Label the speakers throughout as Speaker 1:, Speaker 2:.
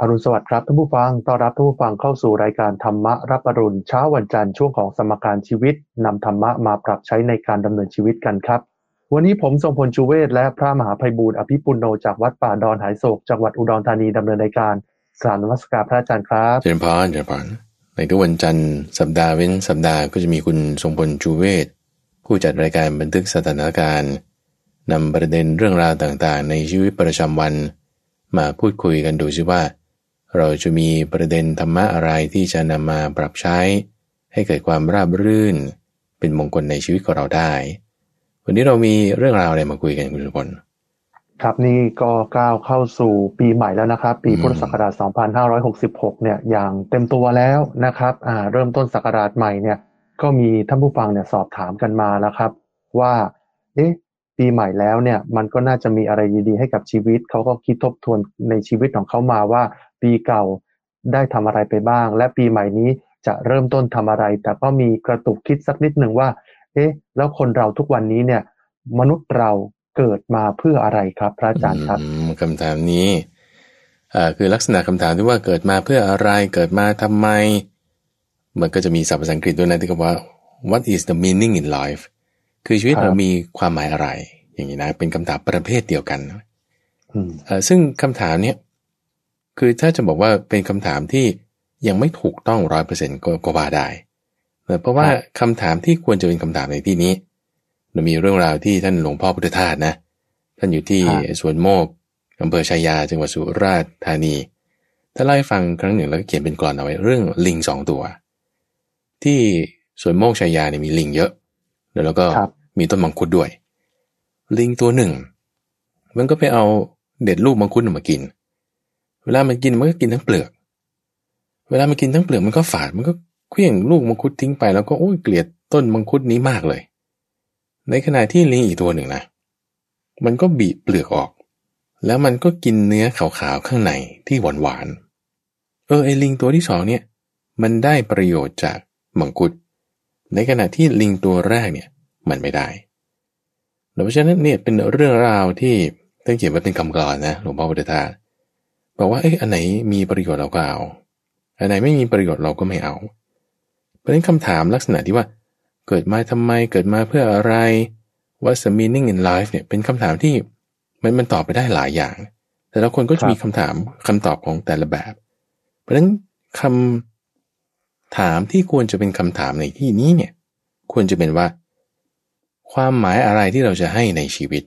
Speaker 1: อรุณสวัสดิ์ครับท่านผู้ฟัง ต้อนรับท่านผู้ฟังเข้าสู่รายการธรรมะรับอรุณเช้าวันจันทร์ช่วงของสมการชีวิตนำธรรมะมาปรับใช้ในการดำเนินชีวิตกันครับ วันนี้ผมทรงพลชูเวศและพระมหาภัยบูร์อภิปุโนจากวัดป่าดอนหายโศกจังหวัดอุดรธานีดำเนินรายการกราบนมัสการพระอาจารย์ครับ
Speaker 2: เจริญพรเจริญพรในทุกวันจันทร์สัปดาห์เว้นสัปดาห์ก็จะมีคุณทรงพลชูเวศผู้จัดรายการบันทึกสถานการณ์นำประเด็นเรื่องราวต่างๆ ในชีวิตประจำวัน มาพูดคุยกันดูซิว่า เราจะมีประเด็นธรรมะอะไรที่จะนำมาปรับใช้ ให้เกิดความราบรื่น เป็นมงคลในชีวิตของเราได้ วันนี้เรามีเรื่องราวอะไรมาคุยกันคุณสุพล
Speaker 1: ครับนี่ก็ก้าวเข้าสู่ปีใหม่แล้วนะครับ ปีพุทธศักราช 2566 เนี่ยอย่างเต็มตัวแล้วนะครับอ่าเริ่มต้นศักราชใหม่เนี่ยก็มีท่านผู้ฟังเนี่ยสอบถามกันมาแล้วครับ ว่าเอ๊ะปีใหม่แล้วเนี่ยมันก็น่าจะมีอะไรดีๆให้กับชีวิตเขาก็คิดทบทวนในชีวิตของเขามาว่า ปีเก่าได้ทำอะไรไปบ้าง และปีใหม่นี้จะเริ่มต้นทำอะไร แต่ก็มีกระตุกคิดสักนิดหนึ่งว่า เอ๊ะ แล้วคนเราทุกวันนี้เนี่ย มนุษย์เราเกิดมาเพื่ออะไรครับ พระอาจารย์ครับ
Speaker 2: อืมคำถามนี้อ่าคือลักษณะคำถามที่ว่าเกิดมาเพื่ออะไรเกิดมาทำไม มันก็จะมีศัพท์ภาษาอังกฤษด้วยนะที่เขาว่า what is the meaning in life คือชีวิต
Speaker 1: ครับ
Speaker 2: เรามีความหมายอะไร อย่างนี้นะ เป็นคำถามประเภทเดียวกัน
Speaker 1: อืม
Speaker 2: เอ่อซึ่งคำถามเนี้ย คือถ้าจะบอกว่าเป็นคำถามที่ยังไม่ถูกต้องร้อยเปอร์เซ็นต์ก็ว่าได้เออเพราะว่าคำถามที่ควรจะเป็นคำถามในที่นี้เรามีเรื่องราวที่ท่านหลวงพ่อพุทธทาสนะ ท่านอยู่ที่
Speaker 1: ครับ
Speaker 2: สวนโมกอำเภอชายาจังหวัดสุราษฎร์ธานีท่านเล่าให้ฟังครั้งหนึ่งแล้วก็เขียนเป็นกลอนเอาไว้เรื่องลิงสองตัว ที่สวนโมกชายาเนี่ยมีลิงเยอะ แล้วก็
Speaker 1: ครับ
Speaker 2: มีต้นมังคุดด้วย ลิงตัวหนึ่ง มันก็ไปเอาเด็ดลูกมังคุดมากิน เวลามันกินมันก็กินทั้งเปลือก เวลามันกินทั้งเปลือกมันก็ฝาด มันก็เคลื่องลูกมังคุดทิ้งไปแล้วก็โอ้ยเกลียดต้นมังคุดนี้มากเลย ในขณะที่ลิงอีกตัวหนึ่งนะ มันก็บีบเปลือกออก แล้วมันก็กินเนื้อขาวๆข้างในที่หวานๆ เออไอลิงตัวที่สองเนี่ย มันได้ประโยชน์จากมังคุด ในขณะที่ลิงตัวแรกเนี่ยมันไม่ได้เพราะฉะนั้นเนี่ยเป็นเรื่องราวที่ท่านเขียนไว้เป็นคำกลอนนะหลวงพ่อพุทธทาส บอกว่าเอ๊ะอันไหนมีประโยชน์เราก็เอา อันไหนไม่มีประโยชน์เราก็ไม่เอา เพราะฉะนั้นคำถามลักษณะที่ว่า เกิดมาทำไมเกิดมาเพื่ออะไร What's the meaning in life เนี่ยเป็นคำถามที่มันมันตอบไปได้หลายอย่าง แต่ละคนก็
Speaker 1: ครั
Speaker 2: จะ
Speaker 1: บ
Speaker 2: มีคำถามคำตอบของแต่ละแบบ เพราะฉะนั้นคำถามที่ควรจะเป็นคำถามในที่นี้เนี่ย ควรจะเป็นว่า ความหมายอะไรที่เราจะให้ในชีวิต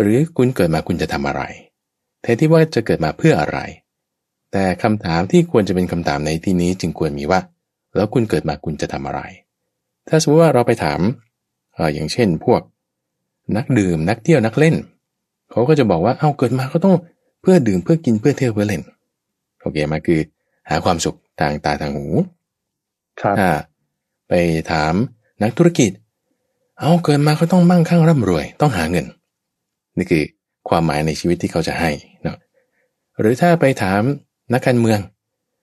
Speaker 2: หรือคุณเกิดมาคุณจะทำอะไร แทนที่ว่าจะเกิดมาเพื่ออะไร แต่คำถามที่ควรจะเป็นคำถามในที่นี้จึงควรมีว่า แล้วคุณเกิดมาคุณจะทำอะไร ถ้าสมมติว่าเราไปถามเอ่ออย่างเช่น พวกนักดื่มนักเที่ยวนักเล่น เขาก็จะบอกว่า เอ้าเกิดมาก็ต้องเพื่อดื่มเพื่อกินเพื่อเที่ยวเพื่อเล่น โอเคไหมาคือ หาความสุขทางตาทางหู
Speaker 1: ครับ
Speaker 2: ถ้าไปถามนักธุรกิจ เอาเกิดมาก็ต้องมั่งคั่งร่ำรวย ต้องหาเงิน นี่คือความหมายในชีวิตที่เขาจะให้เนาะ หรือถ้าไปถามนักการเมือง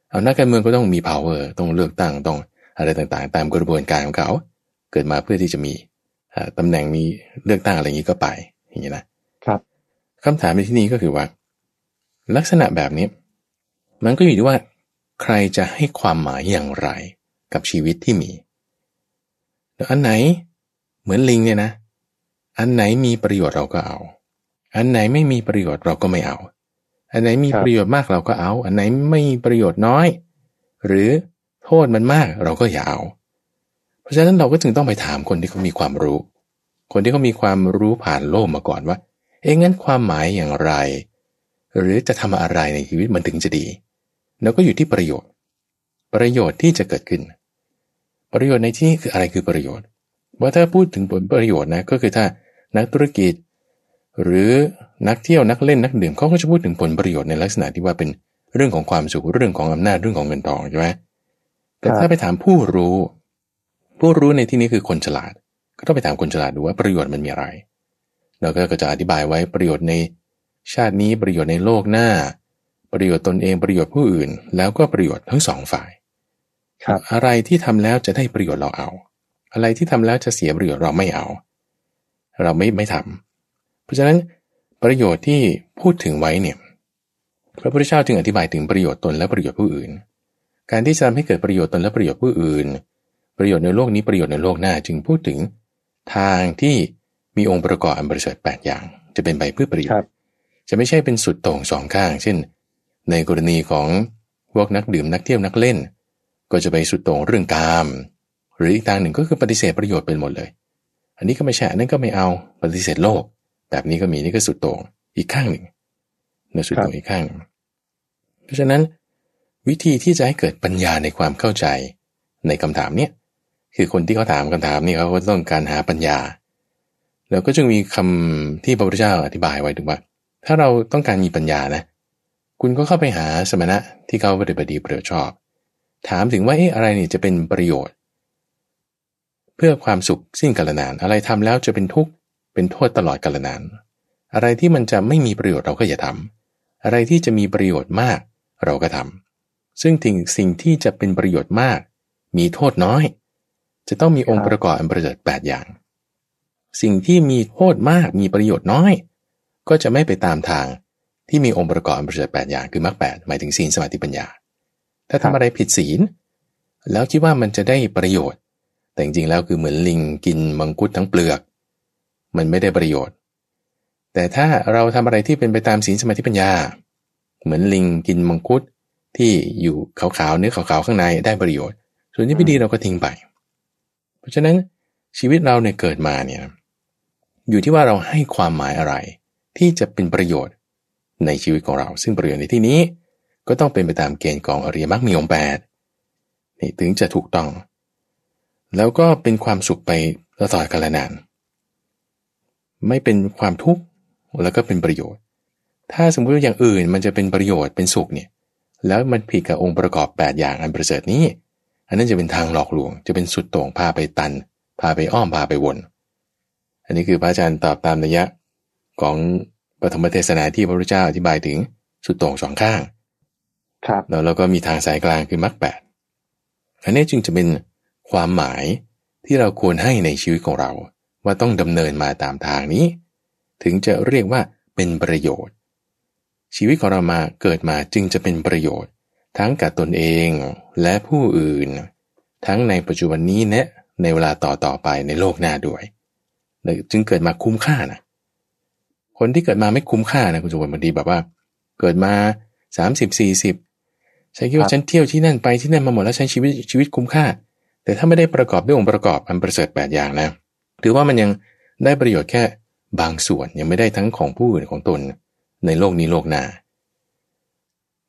Speaker 2: เอานักการเมืองก็ต้องมี power ต้องเลือกตั้งต้องอะไรต่างๆ ตามกระบวนการของเขา เกิดมาเพื่อที่จะมีอ่าตำแหน่งมีเลือกตั้งอะไรอย่างนี้ก็ไปอย่างนี้นะครับคำถามในที่นี้ก็คือว่า ลักษณะแบบนี้ มันก็อยู่ที่ว่า ใครจะให้ความหมายอย่างไรกับชีวิตที่มีแล้วอันไหนเหมือนลิงเนี่ยนะ อันไหนมีประโยชน์เราก็เอา อันไหนไม่มีประโยชน์เราก็ไม่เอา อันไหนมี
Speaker 1: ครับ
Speaker 2: ประโยชน์มากเราก็เอา อันไหนไม่มีประโยชน์น้อย หรือโทษมันมากเราก็อย่าเอา เพราะฉะนั้นเราก็จึงต้องไปถามคนที่เขามีความรู้ คนที่เขามีความรู้ผ่านโลกมาก่อนว่า เอ๊ะงั้นความหมายอย่างไร หรือจะทำอะไรในชีวิตมันถึงจะดี แล้วก็อยู่ที่ประโยชน์ ประโยชน์ที่จะเกิดขึ้น ประโยชน์ในที่นี้คืออะไรคือประโยชน์ว่าถ้าพูดถึงผลประโยชน์นะก็คือถ้านักธุรกิจ หรือนักเที่ยวนักเล่นนักดื่มเขาก็จะพูดถึงผลประโยชน์ในลักษณะที่ว่าเป็นเรื่องของความสุขเรื่องของอำนาจเรื่องของเงินทองใช่ไหมแต่
Speaker 1: ครับ
Speaker 2: ถ้าไปถามผู้รู้ ผู้รู้ในที่นี้คือคนฉลาด ก็ต้องไปถามคนฉลาดดูว่าประโยชน์มันมีอะไร เราก็จะอธิบายไว้ประโยชน์ในชาตินี้ประโยชน์ในโลกหน้า ประโยชน์ตนเองประโยชน์ผู้อื่น แล้วก็ประโยชน์ทั้งสองฝ่าย
Speaker 1: ครับ
Speaker 2: อะไรที่ทำแล้วจะได้ประโยชน์เราเอา อะไรที่ทำแล้วจะเสียประโยชน์เราไม่เอา เราไม่ไม่ทำ เพราะฉะนั้นประโยชน์ที่พูดถึงไว้เนี่ยพระพุทธเจ้าจึงอธิบายถึงประโยชน์ตนและประโยชน์ผู้อื่น การที่จะทำให้เกิดประโยชน์ตนและประโยชน์ผู้อื่น ประโยชน์ในโลกนี้ประโยชน์ในโลกหน้าจึงพูดถึงทางที่มีองค์ประกอบอันบริสุทธิ์แอย่าง จะเป็นไปเพื่อประโยชน์จะไม่ใช่เป็นสุดโต่งสองข้าง เช่น ในกรณีของพวกนักดื่มนักเที่ยวนักเล่น ก็จะไปสุดโต่งเรื่องกาม หรืออีกทางหนึ่งก็คือปฏิเสธประโยชน์เป็นหมดเลย อันนี้ก็ไม่ใช่นั่นก็ไม่เอาปฏิเสธโลก แบบนี้ก็มีนี่ก็สุดโต่งอีกข้างหนึ่งในสุดโต่งอีกข้าง เพราะฉะนั้น วิธีที่จะให้เกิดปัญญาในความเข้าใจในคำถามเนี้ยคือคนที่เขาถามคำถามนี่เขาก็ต้องการหาปัญญา แล้วก็จึงมีคำที่พระพุทธเจ้าอธิบายไว้ถึงว่า ถ้าเราต้องการมีปัญญานะ คุณก็เข้าไปหาสมณะที่เขาปฏิบัติดีประโยชน์ชอบ ถามถึงว่าเอ๊ะอะไรนี่จะเป็นประโยชน์ เพื่อความสุขสิ้นกาลนานอะไรทำแล้วจะเป็นทุกข์ เป็นโทษตลอดกาลนาน อะไรที่มันจะไม่มีประโยชน์เราก็อย่าทำอะไรที่จะมีประโยชน์มากเราก็ทำซึ่งถึงสิ่งที่จะเป็นประโยชน์มาก มีโทษน้อย จะต้องมีองค์ประกอบอันประเสริฐแปดอย่าง สิ่งที่มีโทษมากมีประโยชน์น้อย ก็จะไม่ไปตามทางที่มีองค์ประกอบอันประเสริฐแปดอย่างคือมรรคแปดหมายถึงศีลสมาธิปัญญา ถ้าทำอะไรผิดศีล แล้วคิดว่ามันจะได้ประโยชน์ แต่จริงๆแล้วคือเหมือนลิงกินมังคุดทั้งเปลือก มันไม่ได้ประโยชน์ แต่ถ้าเราทำอะไรที่เป็นไปตามศีลสมาธิปัญญา เหมือนลิงกินมังคุดที่อยู่ขาวๆเนื้อขาวๆข้างในได้ประโยชน์ ส่วนที่ไม่ดีเราก็ทิ้งไป เพราะฉะนั้นชีวิตเราเนี่ยเกิดมาเนี่ยอยู่ที่ว่าเราให้ความหมายอะไร ที่จะเป็นประโยชน์ในชีวิตของเรา ซึ่งประโยชน์ในที่นี้ ก็ต้องเป็นไปตามเกณฑ์ของอริยมรรคมีองค์แปดนี่ถึงจะถูกต้อง แล้วก็เป็นความสุขไปตลอดกาลนาน ไม่เป็นความทุกข์แล้วก็เป็นประโยชน์ ถ้าสมมติว่าอย่างอื่นมันจะเป็นประโยชน์เป็นสุขเนี่ยแล้วมันผิดกับองค์ประกอบ 8 อย่างอันประเสริฐนี้ อันนั้นจะเป็นทางหลอกลวง จะเป็นสุดโต่งพาไปตัน พาไปอ้อมพาไปวน อันนี้คือพระอาจารย์ตอบตามนัยยะของปฐมเทศนาที่พระพุทธเจ้าอธิบายถึงสุดโต่งสองข้าง
Speaker 1: ครับ
Speaker 2: แล้วเราก็มีทางสายกลางคือมรรคแปดอันนี้จึงจะเป็นความหมายที่เราควรให้ในชีวิตของเรา ว่าต้องดำเนินมาตามทางนี้ ถึงจะเรียกว่าเป็นประโยชน์ ชีวิตของเรามาเกิดมาจึงจะเป็นประโยชน์ ทั้งกับตนเองและผู้อื่น ทั้งในปัจจุบันนี้และในเวลาต่อต่อไปในโลกหน้าด้วย จึงเกิดมาคุ้มค่านะคนที่เกิดมาไม่คุ้มค่านะคุณสุวรรณบางทีแบบว่า เกิดมาสามสิบสี่สิบฉันคิดว่าฉันเที่ยวที่นั่นไปที่นั่นมาหมดแล้วใช้ชีวิตชีวิตคุ้มค่า แต่ถ้าไม่ได้ประกอบด้วยองค์ประกอบอันประเสริฐแปดอย่างนะ ถือว่ามันยังได้ประโยชน์แค่บางส่วนยังไม่ได้ทั้งของผู้อื่นของตนในโลกนี้โลกหน้า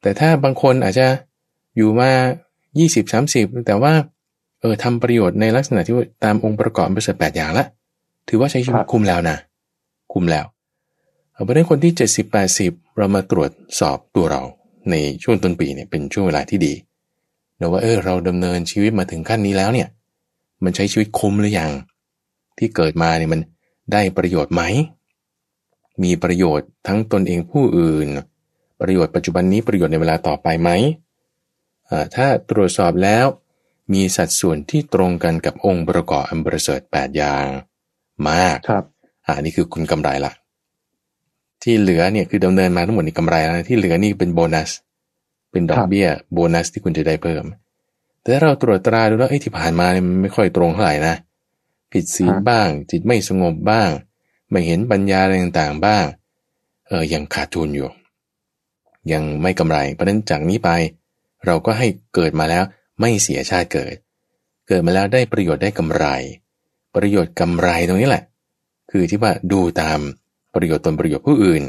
Speaker 2: แต่ถ้าบางคนอาจจะอยู่มา 20 30 แต่ว่าเออทำประโยชน์ในลักษณะที่ตามองค์ประกอบบริษัทแปดอย่างละ ถือว่าใช้ชีวิตคุ้มแล้วนะ คุ้มแล้วเพราะฉะนั้นคนที่ 70 80 เรามาตรวจสอบตัวเราในช่วงต้นปีเนี่ยเป็นช่วงเวลาที่ดีเนะว่าเออเราดำเนินชีวิตมาถึงขั้นนี้แล้วเนี่ย มันใช้ชีวิตคุ้มหรือยัง ที่เกิดมาเนี่ยมันได้ประโยชน์ไหม มีประโยชน์ทั้งตนเองผู้อื่น ประโยชน์ปัจจุบันนี้ประโยชน์ในเวลาต่อไปไหม ถ้าตรวจสอบแล้ว มีสัดส่วนที่ตรงกันกับองค์ประกอบอันประเสริฐแปดอย่างมาก
Speaker 1: ครับ
Speaker 2: อ่านี่คือคุณกำไรละที่เหลือเนี่ยคือดำเนินมาทั้งหมดนี่กำไรแล้วที่เหลือนี่เป็นโบนัส เป็นดอกเบี้ยโบนัสที่คุณจะได้เพิ่ม แต่ถ้าเราตรวจตราดูแล้วไอ้ที่ผ่านมาเนี่ยมันไม่ค่อยตรงเท่าไหร่นะ ผิดศีลบ้าง จิตไม่สงบบ้าง ไม่เห็นปัญญาอะไรต่างๆบ้าง เออยังขาดทุนอยู่ ยังไม่กำไรเพราะนั้นจากนี้ไป เราก็ให้เกิดมาแล้วไม่เสียชาติเกิด เกิดมาแล้วได้ประโยชน์ได้กำไร ประโยชน์กำไรตรงนี้แหละ คือที่ว่าดูตามประโยชน์ตนประโยชน์ผู้อื่น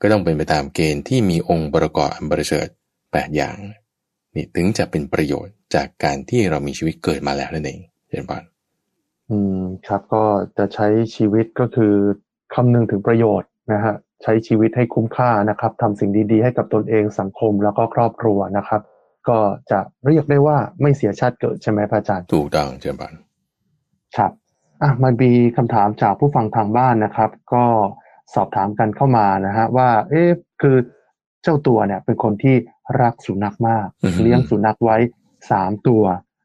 Speaker 2: ก็ต้องเป็นไปตามเกณฑ์ที่มีองค์ประกอบอันบริสุทธิ์แปดอย่างนี่ถึงจะเป็นประโยชน์จากการที่เรามีชีวิตเกิดมาแล้วนั่นเองเช่นกัน
Speaker 1: อืมครับ ก็จะใช้ชีวิตก็คือคำนึงถึงประโยชน์นะฮะใช้ชีวิตให้คุ้มค่านะครับทำสิ่งดี ๆ ให้กับตนเองสังคมแล้วก็ครอบครัวนะครับ ก็จะเรียกได้ว่าไม่เสียชาติเกิดใช่ไหมพระอาจารย์
Speaker 2: ถูกต้องเช่นกัน
Speaker 1: ครับอะมันมีคำถามจากผู้ฟังทางบ้านนะครับ ก็สอบถามกันเข้ามานะฮะว่า เอ๊ะคือเจ้าตัวเนี่ยเป็นคนที่รักสุนัขมาก เลี้ยงสุนัขไว้สามตัว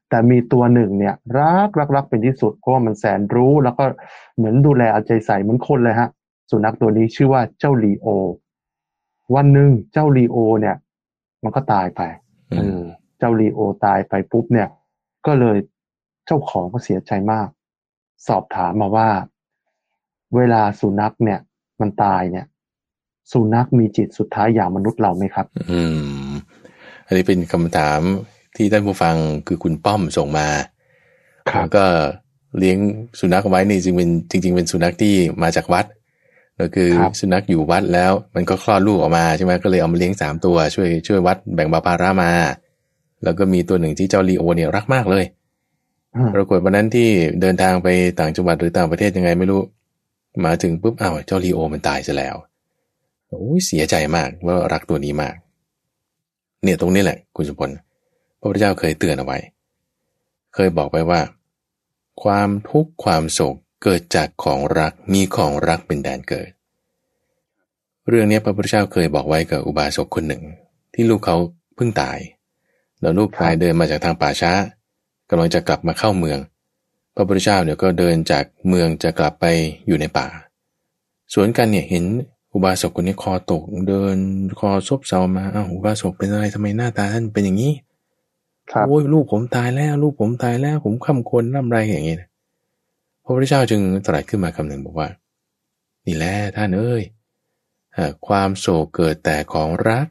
Speaker 1: แต่มีตัวหนึ่งเนี่ย รักรักรักเป็นที่สุดเพราะว่ามันแสนรู้ แล้วก็เหมือนดูแลเอาใจใส่เหมือนคนเลยฮะ สุนัขตัวนี้ชื่อว่าเจ้าลีโอ วันหนึ่งเจ้าลีโอ เนี่ย มันก็ตายไป
Speaker 2: อื
Speaker 1: เอ
Speaker 2: ม
Speaker 1: อเจ้าลีโอตายไปปุ๊บเนี่ย ก็เลยเจ้าของก็เสียใจมาก สอบถามมาว่า เวลาสุนัขเนี่ย มันตายเนี่ย สุนัขมีจิตสุดท้ายอย่างมนุษย์เราไหมครับ
Speaker 2: อืม อันนี้เป็นคำถาม ที่ท่านผู้ฟังคือคุณป้อมส่งมา
Speaker 1: ครับ
Speaker 2: แล้วก็เลี้ยงสุนัขเอาไว้นี่จริงเป็นจริง ๆ เป็นสุนัขที่มาจากวัดก็คือ
Speaker 1: ครับ
Speaker 2: สุนัขอยู่วัดแล้วมันก็คลอดลูกออกมาใช่ไหมก็เลยเอามาเลี้ยงสามตัวช่วยช่วยวัดแบ่งเบาภาระมา แล้วก็มีตัวหนึ่งที่เจ้าลีโอเนี่ยรักมากเลย
Speaker 1: อืม
Speaker 2: ปรากฏวันนั้นที่เดินทางไปต่างจังหวัดหรือต่างประเทศยังไงไม่รู้ มาถึงปุ๊บอ้าวเจ้าลีโอมันตายซะแล้วโอ้ยเสียใจมากว่ารักตัวนี้มาก เนี่ยตรงนี้แหละ คุณสมพล พระพุทธเจ้าเคยเตือนเอาไว้ เคยบอกไปว่า ความทุกข์ความโศกเกิดจากของรักมีของรักเป็นแดนเกิด เรื่องนี้พระพุทธเจ้าเคยบอกไว้กับอุบาสกคนหนึ่ง ที่ลูกเขาเพิ่งตาย แล้วลูกชายเดินมาจากทางป่าช้ากำลังจะกลับมาเข้าเมือง พระพุทธเจ้าเนี่ยก็เดินจากเมืองจะกลับไปอยู่ในป่า สวนกันเนี่ยเห็นอุบาสกคนนี้คอตกเดินคอซบเซามาอ้าวอุบาสกเป็นอะไรทำไมหน้าตาท่านเป็นอย่างนี้ โอ้ยลูกผมตายแล้ว ลูกผมตายแล้ว ผมค้ำคนร่ำไรอย่างนี้นะพระพุทธเจ้าจึงตรัสขึ้นมาคำหนึ่งบอกว่า นี่แหละท่านเอ้ยหากความโศกเกิดแต่ของรัก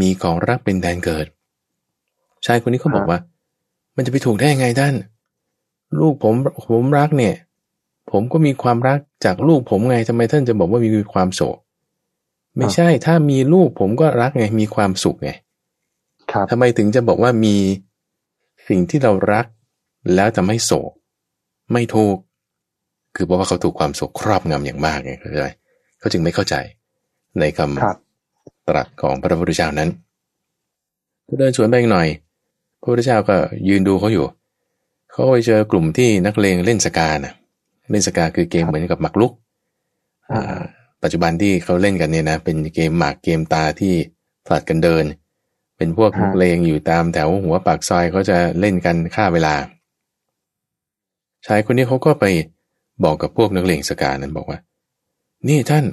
Speaker 2: มีของรักเป็นแดนเกิด ชายคนนี้เขาบอกว่า มันจะไปถูกได้ยังไงท่าน ลูกผมผมรักเนี่ย ผมก็มีความรักจากลูกผมไงทำไมท่านจะบอกว่ามีความโศก ไม่ใช่ถ้ามีลูกผมก็รักไงมีความสุขไง
Speaker 1: ครับ
Speaker 2: ทำไมถึงจะบอกว่ามี สิ่งที่เรารัก แล้วจะไม่โศก ไม่ถูกคือเพราะว่าเขาถูกความโศกครอบงำอย่างมากไงเข้าใจไหมเขาจึงไม่เข้าใจในค
Speaker 1: ครับำ
Speaker 2: ตรัสของพระพุทธเจ้านั้นก็เดินสวนไปอีกหน่อย พระพุทธเจ้าก็ยืนดูเขาอยู่ เขาไปเจอกลุ่มที่นักเลงเล่นสกานะเล่นสกาคือเกมเหมือนกับหมากรุก
Speaker 1: อ่า
Speaker 2: อ่าปัจจุบันที่เขาเล่นกันเนี่ยนะ เป็นเกมหมากเกมตาที่ผลัดกันเดิน เป็นพวก
Speaker 1: ฮะ
Speaker 2: นักเลงอยู่ตามแถวหัวปากซอยเขาจะเล่นกันฆ่าเวลา ชายคนนี้เขาก็ไปบอกกับพวกนักเลงสกานั้นบอกว่า นี่ท่าน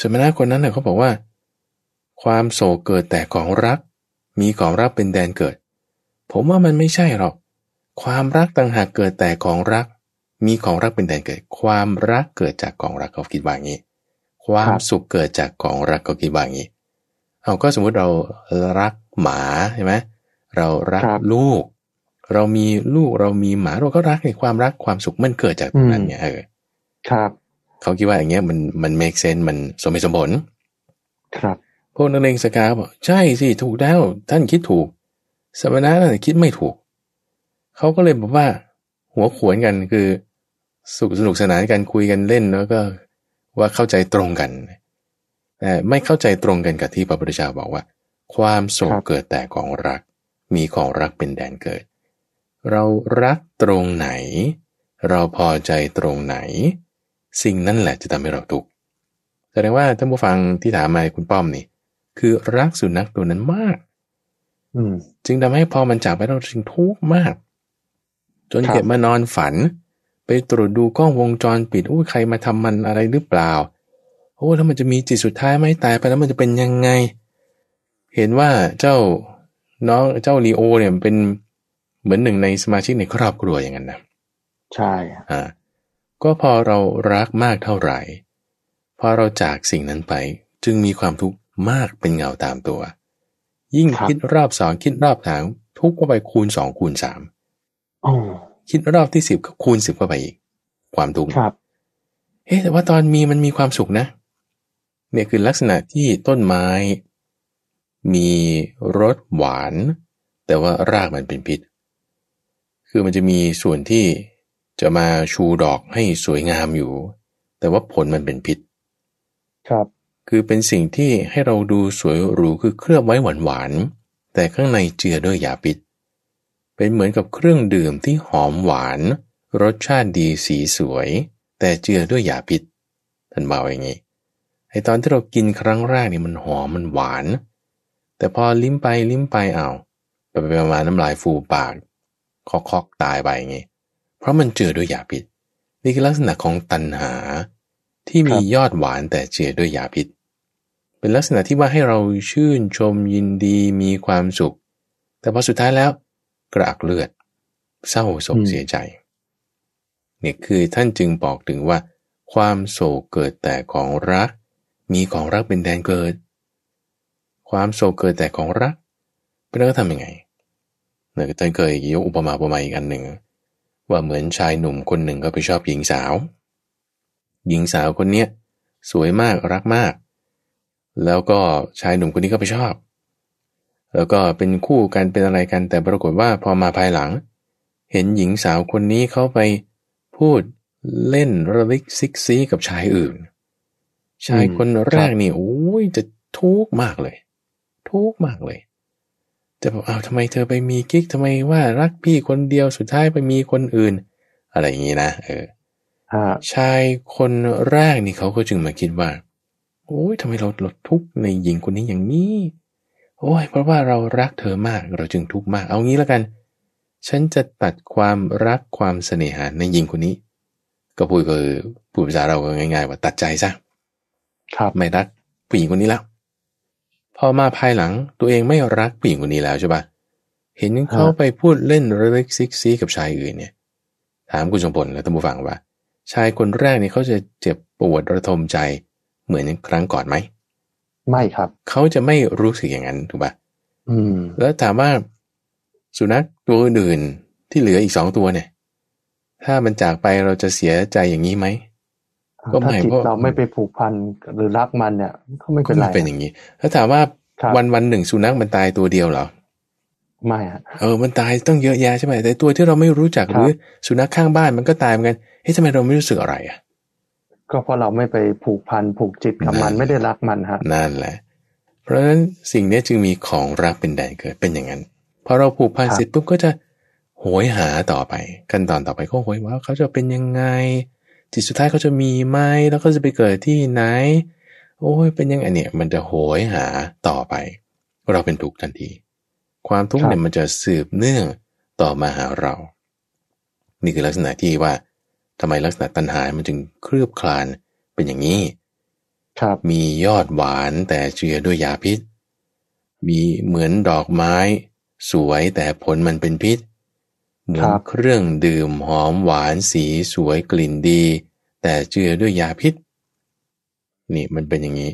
Speaker 2: สมณะคนนั้นน่ะเขาบอกว่า ความโศกเกิดแต่ของรัก มีของรักเป็นแดนเกิด ผมว่ามันไม่ใช่หรอก ความรักต่างหากเกิดแต่ของรัก มีของรักเป็นแดนเกิด ความรักเกิดจากของรักเขาคิดว่างี้ ความ
Speaker 1: ครับ
Speaker 2: สุขเกิดจากของรักเขาคิดว่างี้ เอาก็สมมุติเรารัก หมาใช่ไหมเรารัก
Speaker 1: ครับ
Speaker 2: ลูก เรามีลูกเรามีหมาเราก็รักในความรักความสุขมันเกิดจากตรงนั้นไงเออ
Speaker 1: ครับ
Speaker 2: เขาคิดว่าอย่างเงี้ยมันมัน make sense มันสมเหตุสมผล
Speaker 1: ครับ
Speaker 2: พวกนักเลงสกาบอกใช่สิถูกแล้วท่านคิดถูกสมณะน่ะคิดไม่ถูก เขาก็เลยบอกว่า หัวขวนกันคือสุขสนุกสนานกันคุยกันเล่นแล้วก็ว่าเข้าใจตรงกันแต่ไม่เข้าใจตรงกันกับที่พระพุทธเจ้าบอกว่า ความโศก
Speaker 1: ครับ
Speaker 2: เกิดแต่ของรัก มีของรักเป็นแดนเกิด เรารักตรงไหน เราพอใจตรงไหน สิ่งนั้นแหละจะทำให้เราทุกข์แสดงว่าท่านผู้ฟังที่ถามมาคุณป้อมนี่ คือรักสุนัขตัวนั้นมาก
Speaker 1: อืม
Speaker 2: จึงทำให้พอมันจากไปเราจึงทุกข์มาก จน
Speaker 1: ครับ
Speaker 2: เก็บมานอนฝัน ไปตรวจดูกล้องวงจรปิดอู้ใครมาทำมันอะไรหรือเปล่าโอ้ถ้ามันจะมีจิตสุดท้ายไหม่ตายไปแล้วมันจะเป็นยังไง เห็นว่าเจ้าน้องเจ้าลีโอเนี่ยเป็นเหมือนหนึ่งในสมาชิกในครอบครัวอย่างนั้นนะ
Speaker 1: ใช่
Speaker 2: อ่าก็พอเรารักมากเท่าไหร่พอเราจากสิ่งนั้นไปจึงมีความทุกข์มากเป็นเงาตามตัว ยิ่ง
Speaker 1: ครับ
Speaker 2: คิดรอบสองคิดรอบสามทุกข์เข้าไปคูณสองคูณสาม
Speaker 1: อ๋อ
Speaker 2: คิดรอบที่สิบก็คูณสิบเข้าไปอีก ความทุกข์
Speaker 1: ครับ
Speaker 2: เอ๊ะแต่ว่าตอนมีมันมีความสุขนะ เนี่ยคือลักษณะที่ต้นไม้ มีรสหวาน แต่ว่ารากมันเป็นพิษ คือมันจะมีส่วนที่จะมาชูดอกให้สวยงามอยู่ แต่ว่าผลมันเป็นพิษ
Speaker 1: ครับ
Speaker 2: คือเป็นสิ่งที่ให้เราดูสวยหรูคือเคลือบไว้หวานหวานๆแต่ข้างในเจือด้วยยาพิษ เป็นเหมือนกับเครื่องดื่มที่หอมหวาน รสชาติดีสีสวย แต่เจือด้วยยาพิษท่านบอกอย่างนี้ไอตอนที่เรากินครั้งแรกนี่มันหอมมันหวาน แต่พอลิ้มไปลิ้มไปเอาไปไปมาน้ำลายฟูปากคอกคอกๆตายไปอย่างนี้เพราะมันเจือด้วยยาพิษ นี่คือลักษณะของตัณหาที่มี
Speaker 1: ครับ
Speaker 2: ยอดหวานแต่เจือด้วยยาพิษ เป็นลักษณะที่ว่าให้เราชื่นชมยินดีมีความสุข แต่พอสุดท้ายแล้ว กระอักเลือด เศร้าโศกเสียใจเนี่ยคือท่านจึงบอกถึงว่า ความโศกเกิดแต่ของรัก มีของรักเป็นแดนเกิด ความโศกเกิดแต่ของรักเป็นแล้วทำยังไงเนี่ยท่านเคยยกอุปมาอุปไมยอีกอันหนึ่ง ว่าเหมือนชายหนุ่มคนหนึ่งก็ไปชอบหญิงสาว หญิงสาวคนเนี้ยสวยมากรักมาก แล้วก็ชายหนุ่มคนนี้ก็ไปชอบ แล้วก็เป็นคู่กันเป็นอะไรกันแต่ปรากฏว่าพอมาภายหลัง เห็นหญิงสาวคนนี้เขาไปพูดเล่นระลิกซิกซีกับชายอื่น ชายคนแรกนี่โอ้ยจะทุกข์มากเลย ทุกข์มากเลย จะบอกอ้าวทำไมเธอไปมีกิ๊กทำไมว่ารักพี่คนเดียวสุดท้ายไปมีคนอื่น อะไรอย่างนี้นะเออชายคนแรกนี่เขาก็จึงมาคิดว่า โอ้ยทำไมเราลดทุกข์ในหญิงคนนี้อย่างนี้ โอ้ย เพราะว่าเรารักเธอมากเราจึงทุกข์มาก เอางี้แล้วกัน ฉันจะตัดความรักความเสน่หาในหญิงคนนี้ ก็พูดก็คือพูดภาษาเราก็ง่าย ๆ ว่าตัดใจซะ
Speaker 1: ครับ
Speaker 2: ไม่รักผู้หญิงคนนี้แล้ว พอมาภายหลังตัวเองไม่รักผู้หญิงคนนี้แล้วใช่ปะเห็นเขาไปพูดเล่นเล็กซิกซีกับชายอื่นเนี่ย ถามคุณชมพลและท่านผู้ฟังว่า ชายคนแรกนี่เขาจะเจ็บปวดระทมใจเหมือนครั้งก่อนไหม
Speaker 1: ไม่ครับ
Speaker 2: เขาจะไม่รู้สึกอย่างนั้นถูกปะ
Speaker 1: อืม
Speaker 2: แล้วถามว่าสุนัขตัวอื่นที่เหลืออีกสองตัวเนี่ย ถ้ามันจากไปเราจะเสียใจอย่างนี้ไหม
Speaker 1: ก็ไม่เพราะเราไม่ไปผูกพันหรือรักมันเนี่ยก็ไม่เป็นไร
Speaker 2: เป็นอย่างนี้ ถ้าถามว่าวันวันหนึ่งสุนัขมันตายตัวเดียวเหรอ
Speaker 1: ไม่อะ
Speaker 2: เออมันตายต้องเยอะแยะใช่ไหมแต่ตัวที่เราไม่รู้จักหรือสุนัขข้างบ้านมันก็ตายเหมือนกันเฮ้ยทำไมเราไม่รู้สึกอะไรอะ
Speaker 1: ก็เพราะเราไม่ไปผูกพันผูกจิตกับมันไม่ได้รักมันฮะ
Speaker 2: นั่นแหละ เพราะฉะนั้นสิ่งนี้จึงมีของรักเป็นแดนเกิดเป็นอย่างนั้นพอเราผูกพันเสร็จปุ๊บก็จะโหยหาต่อไป ขั้นตอนต่อไปก็โหยว่าเขาจะเป็นยังไง จิตสุดท้ายเขาจะมีไหมแล้วก็จะไปเกิดที่ไหน โอ้ยเป็นยังไงเนี่ยมันจะโหยหาต่อไป เราเป็นทุกข์ทันที ความทุกข์เนี่ยมันจะสืบเนื่องต่อมาหาเรา นี่คือลักษณะที่ว่าทำไมลักษณะตัณหา มันจึงเคลือบคลานเป็นอย่างนี้
Speaker 1: ครับ
Speaker 2: มียอดหวานแต่เจือด้วยยาพิษ มีเหมือนดอกไม้ สวยแต่ผลมันเป็นพิษ เหมือนเครื่องดื่มหอมหวานสีสวยกลิ่นดี แต่เจือด้วยยาพิษ นี่มันเป็นอย่างนี้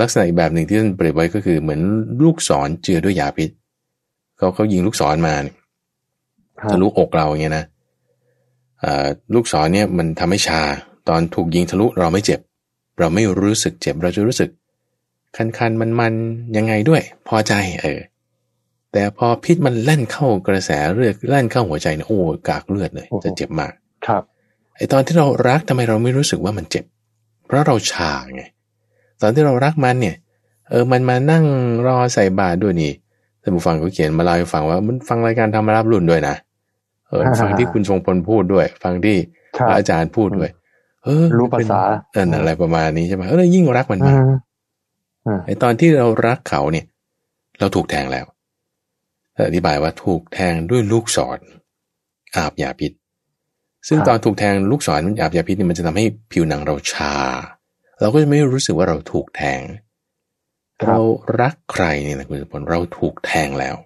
Speaker 2: ลักษณะอีกแบบหนึ่งที่ท่านเปรียบไว้ก็คือเหมือนลูกศรเจือด้วยยาพิษ เขาเขายิงลูกศรมาทะลุอกเราอย่างเงี้ยนะลูกศรเนี่ยมันทำให้ชา ตอนถูกยิงทะลุเราไม่เจ็บ เราไม่รู้สึกเจ็บเราจะรู้สึกคันคันมันมันยังไงด้วย พอใจเออ แต่พอพิษมันแล่นเข้ากระแสเลือดแล่นเข้าหัวใจเนี่ยโอ้กากเลือดเลย จะเจ็บมาก
Speaker 1: ครับ
Speaker 2: ไอตอนที่เรารักทำไมเราไม่รู้สึกว่ามันเจ็บ เพราะเราชาไงตอนที่เรารักมันเนี่ย เออมันมานั่งรอใส่บาตรด้วยนี่ท่านผู้ฟังก็เขียนมาเล่าให้ฟังว่ามันฟังรายการธรรมรับรุ่นด้วยนะเออฟังที่คุณทรงพลพูดด้วย ฟังที่พระอาจารย์พูดด้วย เออ
Speaker 1: รู้ภาษา
Speaker 2: เอออะไรประมาณนี้ใช่ไหมเออยิ่งรักมันมากไอตอนที่เรารักเขาเนี่ย เราถูกแทงแล้ว อธิบายว่าถูกแทงด้วยลูกศรอาบยาพิษ ซึ่งตอนถูกแทงลูกศรอาบยาพิษนี่มันจะทำให้ผิวหนังเราชา เราก็จะไม่รู้สึกว่าเราถูกแทง เรารักใครเนี่ยนะคุณสมพลเราถูกแทงแล้ว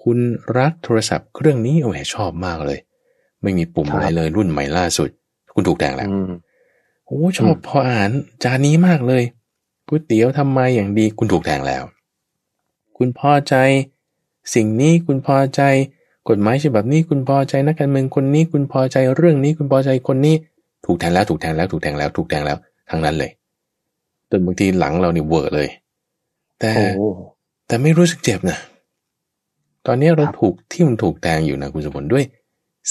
Speaker 2: คุณรักโทรศัพท์เครื่องนี้โอ้แหชอบมากเลย ไม่มีปุ่มอะไรเลยรุ่นใหม่ล่าสุด คุณถูกแทงแล้วโอ้ชอบพออ่านจานนี้มากเลยก๋วยเตี๋ยวทำมาอย่างดีคุณถูกแทงแล้ว คุณพอใจ สิ่งนี้คุณพอใจ กฎหมายฉบับนี้คุณพอใจนักการเมืองคนนี้ คุณพอใจเรื่องนี้คุณพอใจคนนี้ ถูกแทงแล้วถูกแทงแล้วถูกแทงแล้วถูกแทงแล้วทั้งนั้นเลยจนบางทีหลังเรานี่เวอร์เลย แต่แต่ไม่รู้สึกเจ็บนะตอนนี้เราถูกที่มันถูกแทงอยู่นะคุณสมบัติด้วย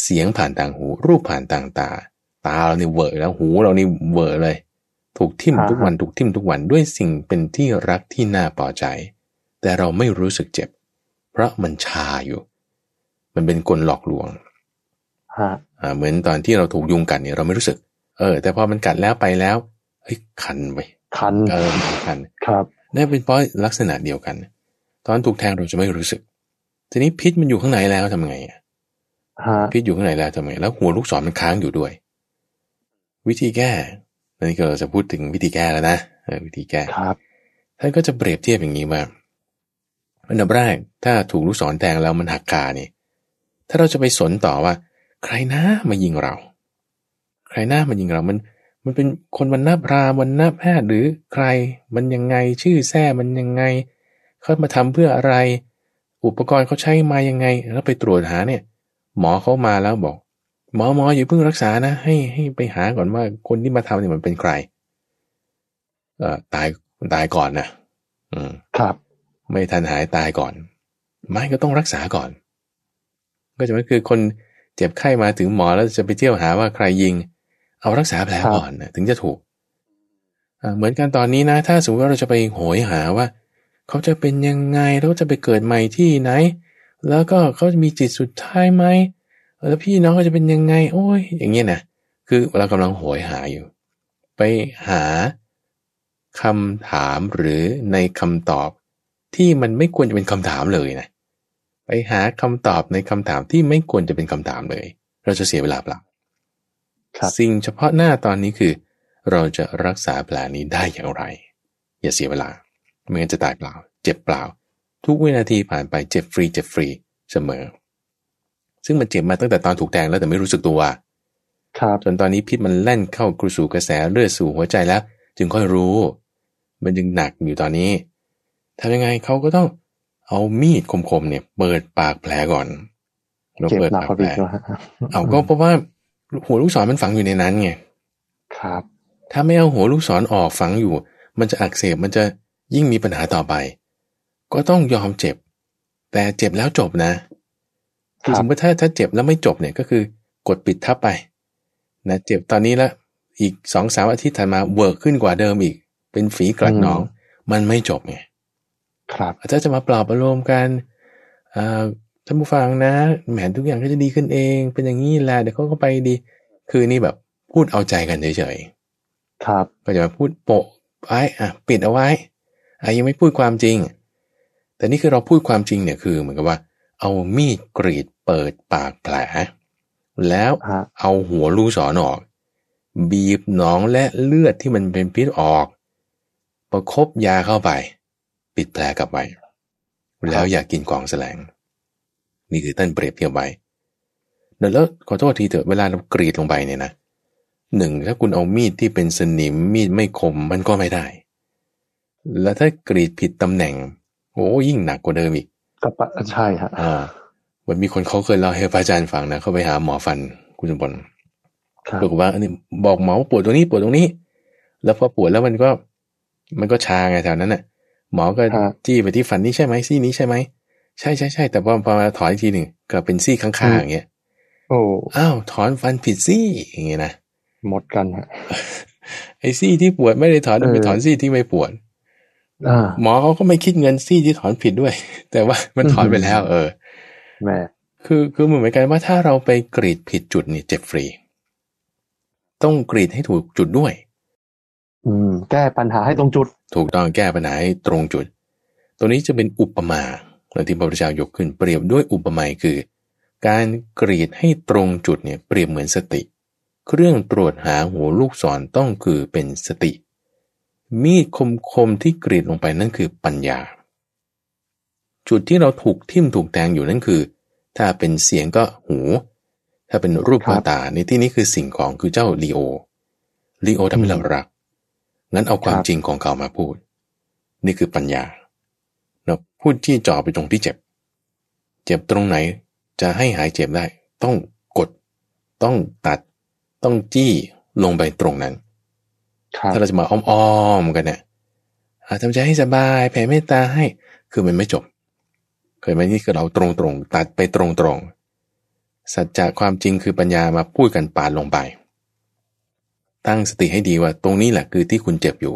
Speaker 2: เสียงผ่านต่างหู รูปผ่านต่างตา ตาเรานี่เวอร์แล้วหูเรานี่เวอร์เลย ถูกทิ่มทุกวันถูกทิ่มทุกวันด้วยสิ่งเป็นที่รักที่น่าพอใจ แต่เราไม่รู้สึกเจ็บ เพราะมันชาอยู่ มันเป็นกลหลอกลวงเหมือนตอนที่เราถูกยุงกัดเนี่ยเราไม่รู้สึก เออ แต่พอมันกัดแล้วไปแล้วเฮ้ยคันไป
Speaker 1: คัน
Speaker 2: เออคัน
Speaker 1: ครับ
Speaker 2: นี่เป็นเพราะลักษณะเดียวกัน ตอนถูกแทงเราจะไม่รู้สึก ทีนี้พิษมันอยู่ข้างในแล้วทำไงอะพิษอยู่ข้างในแล้วทำไง แล้วหัวลูกศรมันค้างอยู่ด้วย วิธีแก้อันนี้ก็จะพูดถึงวิธีแก้แล้วนะวิธีแก้
Speaker 1: ครับ
Speaker 2: ท่านก็จะเปรียบเทียบอย่างนี้ว่า อันดับแรกถ้าถูกลูกศรแทงแล้วมันหักคานี่ถ้าเราจะไปสนต่อว่า ใครนะมายิงเรา ใครหน้ามายิงเรา มัน มันเป็นคนวันหน้าพรามวันหน้าแพทย์หรือใครมันยังไงชื่อแท้มันยังไงเขามาทำเพื่ออะไร อุปกรณ์เขาใช้มายังไง แล้วไปตรวจหาเนี่ย หมอเขามาแล้วบอก หมอหมออย่าเพิ่งรักษานะ ให้ให้ไปหาก่อนว่าคนที่มาทำเนี่ยมันเป็นใคร เอ่อตายตายก่อนนะอืม
Speaker 1: ครับ
Speaker 2: ไม่ทันหายตายก่อนไม่ก็ต้องรักษาก่อน ก็จะมันคือคนเจ็บไข้มาถึงหมอแล้วจะไปเที่ยวหาว่าใครยิง เอารักษาแผลก่อนถึงจะถูกเหมือนกันตอนนี้นะ ถ้าสมมติว่าเราจะไปโหยหาว่า เขาจะเป็นยังไงแล้วจะไปเกิดใหม่ที่ไหน แล้วก็เขาจะมีจิตสุดท้ายไหมแล้วพี่น้องเขาจะเป็นยังไง โอ้ย อย่างเงี้ยนะคือเรากำลังโหยหาอยู่ ไปหาคำถามหรือในคำตอบ ที่มันไม่ควรจะเป็นคำถามเลยนะไปหาคำตอบในคำถามที่ไม่ควรจะเป็นคำถามเลย เราจะเสียเวลาเปล่า
Speaker 1: ครับ
Speaker 2: สิ่งเฉพาะหน้าตอนนี้คือ เราจะรักษาแผลนี้ได้อย่างไร อย่าเสียเวลาไม่งั้นจะตายเปล่า เจ็บเปล่า ทุกวินาทีผ่านไปเจ็บฟรีเจ็บฟรีเสมอ ซึ่งมันเจ็บมาตั้งแต่ตอนถูกแทงแล้วแต่ไม่รู้สึกตัว
Speaker 1: ครับ
Speaker 2: จนตอนนี้พิษมันแล่นเข้ากระสู่กระแสเลือดสู่หัวใจแล้ว จึงค่อยรู้ มันยังหนักอยู่ตอนนี้ ทำยังไงเขาก็ต้องเอามีดคมๆเนี่ย เปิดปากแผลก่อนแล้ว
Speaker 1: เจ็บ
Speaker 2: เปิด
Speaker 1: หนัก
Speaker 2: ปาก
Speaker 1: กว่า
Speaker 2: แผล
Speaker 1: อีกแล้วฮะ
Speaker 2: เอาก็เพราะว่าหัวลูกศรมันฝังอยู่ในนั้นไง
Speaker 1: ครับ
Speaker 2: ถ้าไม่เอาหัวลูกศรออกฝังอยู่ มันจะอักเสบมันจะยิ่งมีปัญหาต่อไป ก็ต้องยอมเจ็บ แต่เจ็บแล้วจบนะคือ
Speaker 1: ค
Speaker 2: ส
Speaker 1: รับ
Speaker 2: มมติถ้าถ้าเจ็บแล้วไม่จบเนี่ยก็คือกดปิดทับไปนะเจ็บตอนนี้ละอีกสองสามอาทิตย์ถัดมาเวิร์กขึ้นกว่าเดิมอีก เป็นฝีกรัดหนอง มันไม่จบไง
Speaker 1: ครับ
Speaker 2: ถ้าจะมาปลอบประโลมกันอ่าท่านผู้ฟังนะแหมทุกอย่างก็จะดีขึ้นเอง เป็นอย่างนี้แหละเดี๋ยวเขาก็ไปดี คือนี่แบบพูดเอาใจกันเฉยๆ
Speaker 1: ครับ
Speaker 2: ก็จะมาพูดโปะไว้อะปิดเอาไว้อะยังไม่พูดความจริง แต่นี่คือเราพูดความจริงเนี่ยคือเหมือนกับว่า เอามีดกรีดเปิดปากแผล แล้ว
Speaker 1: ฮะ
Speaker 2: เอาหัวลูกศรออก บีบหนองและเลือดที่มันเป็นพิษออก ประคบยาเข้าไป ปิดแผลกลับไป แล้วอย่ากกินกองแสลง นี่คือท่านเปรียบเทียบไว้แล้วขอโทษทีเถอะเวลาเรากรีดลงไปเนี่ยนะหนึ่งถ้าคุณเอามีดที่เป็นสนิมมีดไม่คมมันก็ไม่ได้ แล้วถ้ากรีดผิดตำแหน่ง โอ้ยิ่งหนักกว่าเดิมอีก
Speaker 1: ก็ปะใช่ฮะ
Speaker 2: อ่าเหมือนมีคนเขาเคยเล่าให้พระอาจารย์ฟังนะเขาไปหาหมอฟันคุณสมบัติ
Speaker 1: ครับ
Speaker 2: บอกว่าอันนี้บอกหมอว่าปวดตรงนี้ปวดตรงนี้ แล้วพอปวดแล้วมันก็ มันก็ชาไงแถวนั้นน่ะ หมอก็
Speaker 1: ครับ
Speaker 2: จี้ไปที่ฟันนี่ใช่ไหมซี่นี้ใช่ไหมใช่ใช่ใช่แต่พอพอมาถอนอีกทีหนึ่งก็เป็นซี่ข้างๆอย่างเงี้ย
Speaker 1: โอ้
Speaker 2: อ้าวถอนฟันผิดซี่อย่างเงี้ยนะ
Speaker 1: หมดกันฮะ
Speaker 2: ไอ้ซี่ที่ปวดไม่ได้ถอน
Speaker 1: เออ
Speaker 2: ไปถอนซี่ที่ไม่ปวด
Speaker 1: อ่า
Speaker 2: หมอเขาก็ไม่คิดเงินซี่ที่ถอนผิดด้วย แต่ว่ามันถอนไปแล้ว เออ
Speaker 1: แม่
Speaker 2: คือคือเหมือนกันว่าถ้าเราไปกรีดผิดจุดนี่เจ็บฟรี ต้องกรีดให้ถูกจุดด้วย
Speaker 1: อืม แก้ปัญหาให้ตรงจุด
Speaker 2: ถูกต้องแก้ปัญหาให้ตรงจุด ตัวนี้จะเป็นอุปมาที่พระพุทธเจ้ายกขึ้นเปรียบด้วยอุปมาคือ การกรีดให้ตรงจุดเนี่ยเปรียบเหมือนสติ เครื่องตรวจหาหัวลูกศรต้องคือเป็นสติ มีดคมคมที่กรีดลงไปนั่นคือปัญญา จุดที่เราถูกทิ่มถูกแทงอยู่นั่นคือ ถ้าเป็นเสียงก็หู ถ้าเป็นรูป
Speaker 1: ร
Speaker 2: ตาในที่นี้คือสิ่งของคือเจ้าลีโอลีโอทำให้เรารัก งั้นเอาความ
Speaker 1: ครับ
Speaker 2: จริงของเขามาพูด นี่คือปัญญาเราพูดที่จ่อไปตรงที่เจ็บ เจ็บตรงไหนจะให้หายเจ็บได้ ต้องกด ต้องตัด ต้องจี้ลงไปตรงนั้น
Speaker 1: ครับ
Speaker 2: ถ้าเราจะมาอ้อมๆกันเนี่ยอ่าทำใจให้สบายแผ่เมตตาให้คือมันไม่จบ เคยไหมนี่คือเราตรงๆตัดไปตรงๆสัจจะความจริงคือปัญญามาพูดกันปาดลงไป ตั้งสติให้ดีว่า ตรงนี้แหละคือที่คุณเจ็บอยู่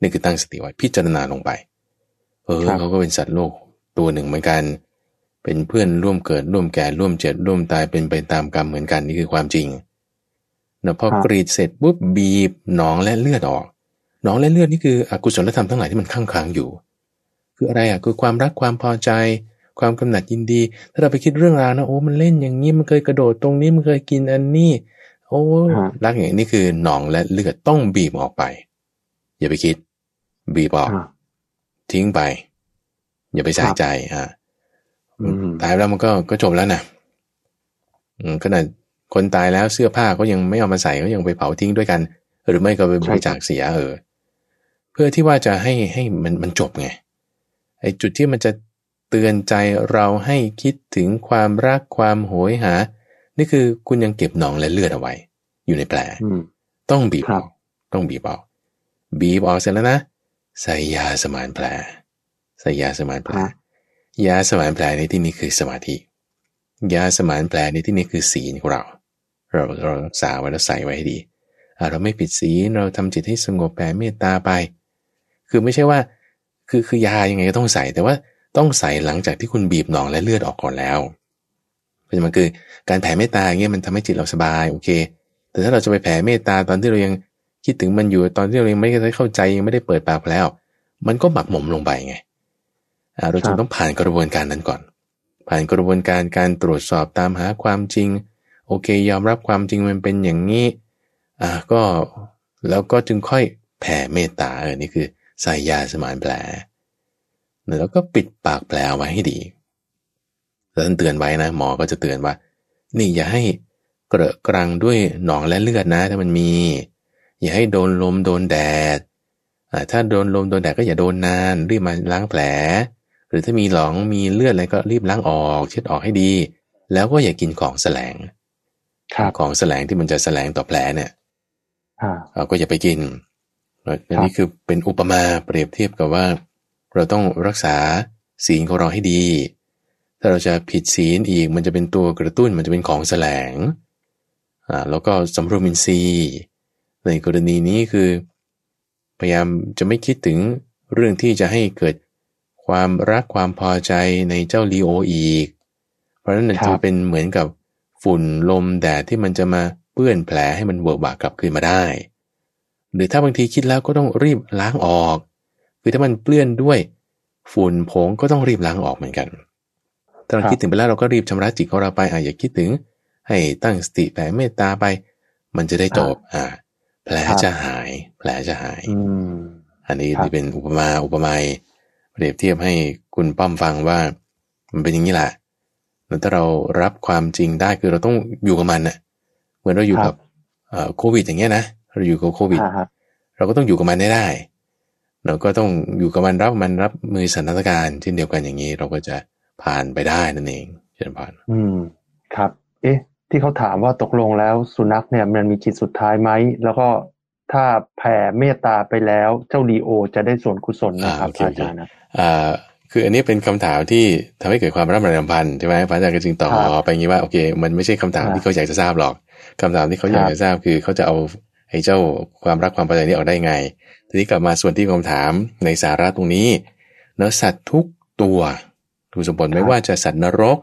Speaker 2: นี่คือตั้งสติไว้พิจารณาลงไป เออ
Speaker 1: ครับ
Speaker 2: เขาก็เป็นสัตว์โลกตัวหนึ่งเหมือนกัน เป็นเพื่อนร่วมเกิดร่วมแก่ร่วมเจ็บร่วมตายเป็นไปตามกรรมเหมือนกันนี่คือความจริงนะพอกรีดเสร็จปุ๊บบีบหนองและเลือดออกหนองและเลือดนี่คืออกุศลธรรมทั้งหลายที่มันข้างค้างอยู่ คืออะไรอะคือความรักความพอใจ ความกำหนัดยินดี ถ้าเราไปคิดเรื่องราวนะโอ้มันเล่นอย่างนี้มันเคยกระโดดตรงนี้มันเคยกินอันนี้ โอ้
Speaker 1: ฮะ
Speaker 2: รักอย่างนี้นี่คือหนองและเลือดต้องบีบออกไป อย่าไปคิด บีบออก
Speaker 1: อ่า
Speaker 2: ทิ้งไป อย่าไปใส่
Speaker 1: ครับ
Speaker 2: ใจอ่า
Speaker 1: อืม
Speaker 2: ตายแล้วมันก็ก็จบแล้วนะอืมขนาดคนตายแล้วเสื้อผ้าเขายังไม่เอามาใส่เขายังไปเผาทิ้งด้วยกัน หรือไม่ก็ไปบริจาคเสียเออเพื่อที่ว่าจะให้ให้มันมันจบไงไอ้จุดที่มันจะเตือนใจเราให้คิดถึงความรักความโหยหา นี่คือคุณยังเก็บหนองและเลือดเอาไว้ อยู่ในแผล
Speaker 1: อืม
Speaker 2: ต้องบีบ
Speaker 1: ค
Speaker 2: อ
Speaker 1: รั
Speaker 2: อบกต้องบีบออก บีบออกเสร็จแล้วนะใส่ยาสมานแผลใส่ยาสมานแผล
Speaker 1: ครับ
Speaker 2: ยาสมานแผลในที่นี้คือสมาธิ ยาสมานแผลในที่นี้คือศีลของเรา เราเรารักษาไว้แล้วใส่ไว้ให้ดีอะเราไม่ผิดศีลเราทำจิตให้สงบแผ่เมตตาไป คือไม่ใช่ว่า คือคือยายังไงก็ต้องใส่ แต่ว่าต้องใส่หลังจากที่คุณบีบหนองและเลือดออกก่อนแล้วเพ ราะฉะนั้นมันคือการแผ่เมตตาอย่างเงี้ยมันทำให้จิตเราสบายโอเค แต่ถ้าเราจะไปแผ่เมตตาตอนที่เรายังคิดถึงมันอยู่ตอนที่เรายังไม่ได้เข้าใจยังไม่ได้เปิดปากแล้ว มันก็หมักหมมลงไปไงอ่าเรา
Speaker 1: ครั
Speaker 2: จึง
Speaker 1: บ
Speaker 2: ต้องผ่านกระบวนการนั้นก่อน ผ่านกระบวนการการตรวจสอบตามหาความจริง โอเค ยอมรับความจริงมันเป็นอย่างนี้อ่าก็แล้วก็จึงค่อยแผ่เมตตาเออนี่คือใส่ยาสมานแผลแล้วก็ปิดปากแผลเอาไว้ให้ดีแล้ว ท่านเตือนไว้นะ หมอก็จะเตือนว่า นี่อย่าให้เกระกรังด้วยหนองและเลือดนะ ถ้ามันมี อย่าให้โดนลมโดนแดดอ่าถ้าโดนลมโดนแดดก็อย่าโดนนานรีบมาล้างแผล หรือถ้ามีหลองมีเลือดอะไรก็รีบล้างออกเช็ดออกให้ดี แล้วก็อย่ากินของแสลง
Speaker 1: ครับ
Speaker 2: ของแสลงที่มันจะแสลงต่อแผลเนี่ย
Speaker 1: อ่า
Speaker 2: เราก็อย่าไปกินอันนี้คือเป็นอุปมาเปรียบเทียบกับว่า เราต้องรักษาศีลของเราให้ดี ถ้าเราจะผิดศีลอีกมันจะเป็นตัวกระตุ้นมันจะเป็นของแสลงอ่าแล้วก็สำรวมอินทรีย์ ในกรณีนี้คือ พยายามจะไม่คิดถึงเรื่องที่จะให้เกิดความรักความพอใจในเจ้าลีโออีก เพราะฉะนั้นจะเป็นเหมือนกับฝุ่นลมแดดที่มันจะมาเปื้อนแผลให้มันเบิกบากกลับคืนมาได้ หรือถ้าบางทีคิดแล้วก็ต้องรีบล้างออก คือถ้ามันเปื้อนด้วยฝุ่นผงก็ต้องรีบล้างออกเหมือนกัน ถ้าเรา
Speaker 1: ครับ
Speaker 2: คิดถึงไปแล้วเราก็รีบชำระจิตของเราไปอะอย่าคิดถึง ให้ตั้งสติแผ่เมตตาไป มันจะได้จบ อ่า แผล
Speaker 1: ครับ
Speaker 2: จะหาย แผลจะหาย
Speaker 1: อืม
Speaker 2: อันนี้
Speaker 1: ครับ
Speaker 2: นี่เป็นอุปมาอุปไมยเปรียบเทียบให้คุณป้อมฟังว่า มันเป็นอย่างนี้แหละแล้วถ้าเรารับความจริงได้คือเราต้องอยู่กับมันน่ะ เหมือนเราอยู่
Speaker 1: ครั
Speaker 2: กับบเอ่อโควิด อย่างเงี้ยนะเราอยู่กับโควิด
Speaker 1: อ่าฮะ
Speaker 2: เราก็ต้องอยู่กับมันได้ได้ เราก็ต้องอยู่กับมันรับมันรับมือสถานการณ์เช่นเดียวกันอย่างนี้ เราก็จะ ผ่านไปได้นั่นเองเช่นผ่าน
Speaker 1: อืมครับ เอ๊ะ ที่เขาถามว่าตกลงแล้วสุนัขเนี่ยมันมีจิตสุดท้ายไหมแล้วก็ถ้าแผ่เมตตาไปแล้วเจ้าลีโอ จะได้ส่วนกุศลนะครับ
Speaker 2: อ่าโอเค
Speaker 1: อาจารย์นะ
Speaker 2: อ่าคืออันนี้เป็นคำถามที่ทำให้เกิดความรักมันพันใช่ไหมพระอาจารย์ก็จึงตอบ
Speaker 1: ครับ
Speaker 2: ไปอย่างนี้ว่าโอเค มันไม่ใช่คำถาม
Speaker 1: ครับ
Speaker 2: ที่เขาอยากจะทราบหรอกคำถามที่เขาอยาก
Speaker 1: ครับ
Speaker 2: จะทราบคือเขาจะเอาไอ้เจ้าความรักความพอใจนี้ออกได้ไง ทีนี้กลับมาส่วนที่คำถามในสาระตรงนี้เนื้อสัตว์ทุกตัว ทุกสมบัติไม่ว่าจะสัตว์นรก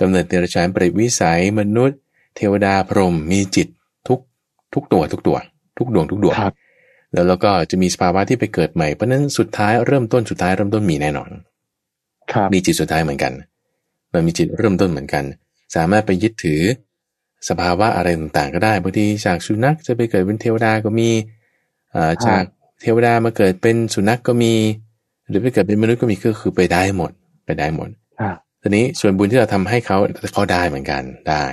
Speaker 2: กำเนิดเดรัจฉานเปรตวิสัยมนุษย์ เทวดาพรหมมีจิตทุกทุกตัวทุกตัว ทุกดวงทุกดวง
Speaker 1: ครับ
Speaker 2: แล้วเราก็จะมีสภาวะที่ไปเกิดใหม่เพราะฉะนั้นสุดท้ายเริ่มต้นสุดท้ายเริ่มต้นมีแน่นอน
Speaker 1: ครับ
Speaker 2: มีจิตสุดท้ายเหมือนกัน มันมีจิตเริ่มต้นเหมือนกัน สามารถไปยึดถือ สภาวะอะไรต่างๆ ก็ได้บางทีจากสุนัขจะไปเกิดเป็นเทวดาก็มีอ่าจากเทวดามาเกิดเป็นสุนัขก็มี หรือไปเกิดเป็นมนุษย์ก็มีก็คือไปได้หมด ไปได้หมด
Speaker 1: อ่า
Speaker 2: ทีนี้ส่วนบุญที่เราทำให้เขาเขาได้เหมือนกันได้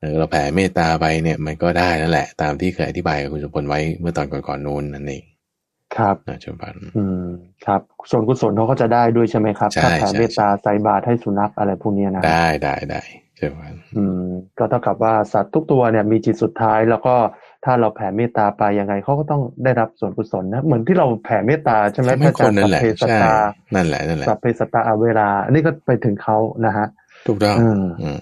Speaker 2: เออเราแผ่เมตตาไปเนี่ยมันก็ได้นั่นแหละ ตามที่เคยอธิบายกับคุณสมพลไว้เมื่อตอนก่อนๆนู้นนั่นเอง
Speaker 1: ครับ
Speaker 2: นะชมพันธ์
Speaker 1: อืมครับส่วนกุศลเขาก็จะได้ด้วยใช่ไหมครับ
Speaker 2: ใช่
Speaker 1: ถ้าแผ่
Speaker 2: ใช่
Speaker 1: เมตตาใส่บาตรให้สุนัขอะไรพวกเนี้ยนะ
Speaker 2: ได้ได้ได้ใช่ไหม
Speaker 1: อืมก็เท่ากับว่าสัตว์ทุกตัวเนี่ยมีจิตสุดท้ายแล้วก็ ถ้าเราแผ่เมตตาไปยังไงเขาก็ต้องได้รับส่วนกุศลนะเหมือนที่เราแผ่เมตตาใช่ไหมพ
Speaker 2: ไม่
Speaker 1: ระอา
Speaker 2: ค
Speaker 1: จาร
Speaker 2: น
Speaker 1: ย์
Speaker 2: นั่นแหละ
Speaker 1: สัพเพสัต
Speaker 2: ใช่
Speaker 1: ตา
Speaker 2: นั่นแหละนั่นแหละ
Speaker 1: สัพเพสัตตาอาเวลา อันนี้ก็ไปถึงเขานะฮะ
Speaker 2: ถูกต้อง
Speaker 1: อืม
Speaker 2: อืม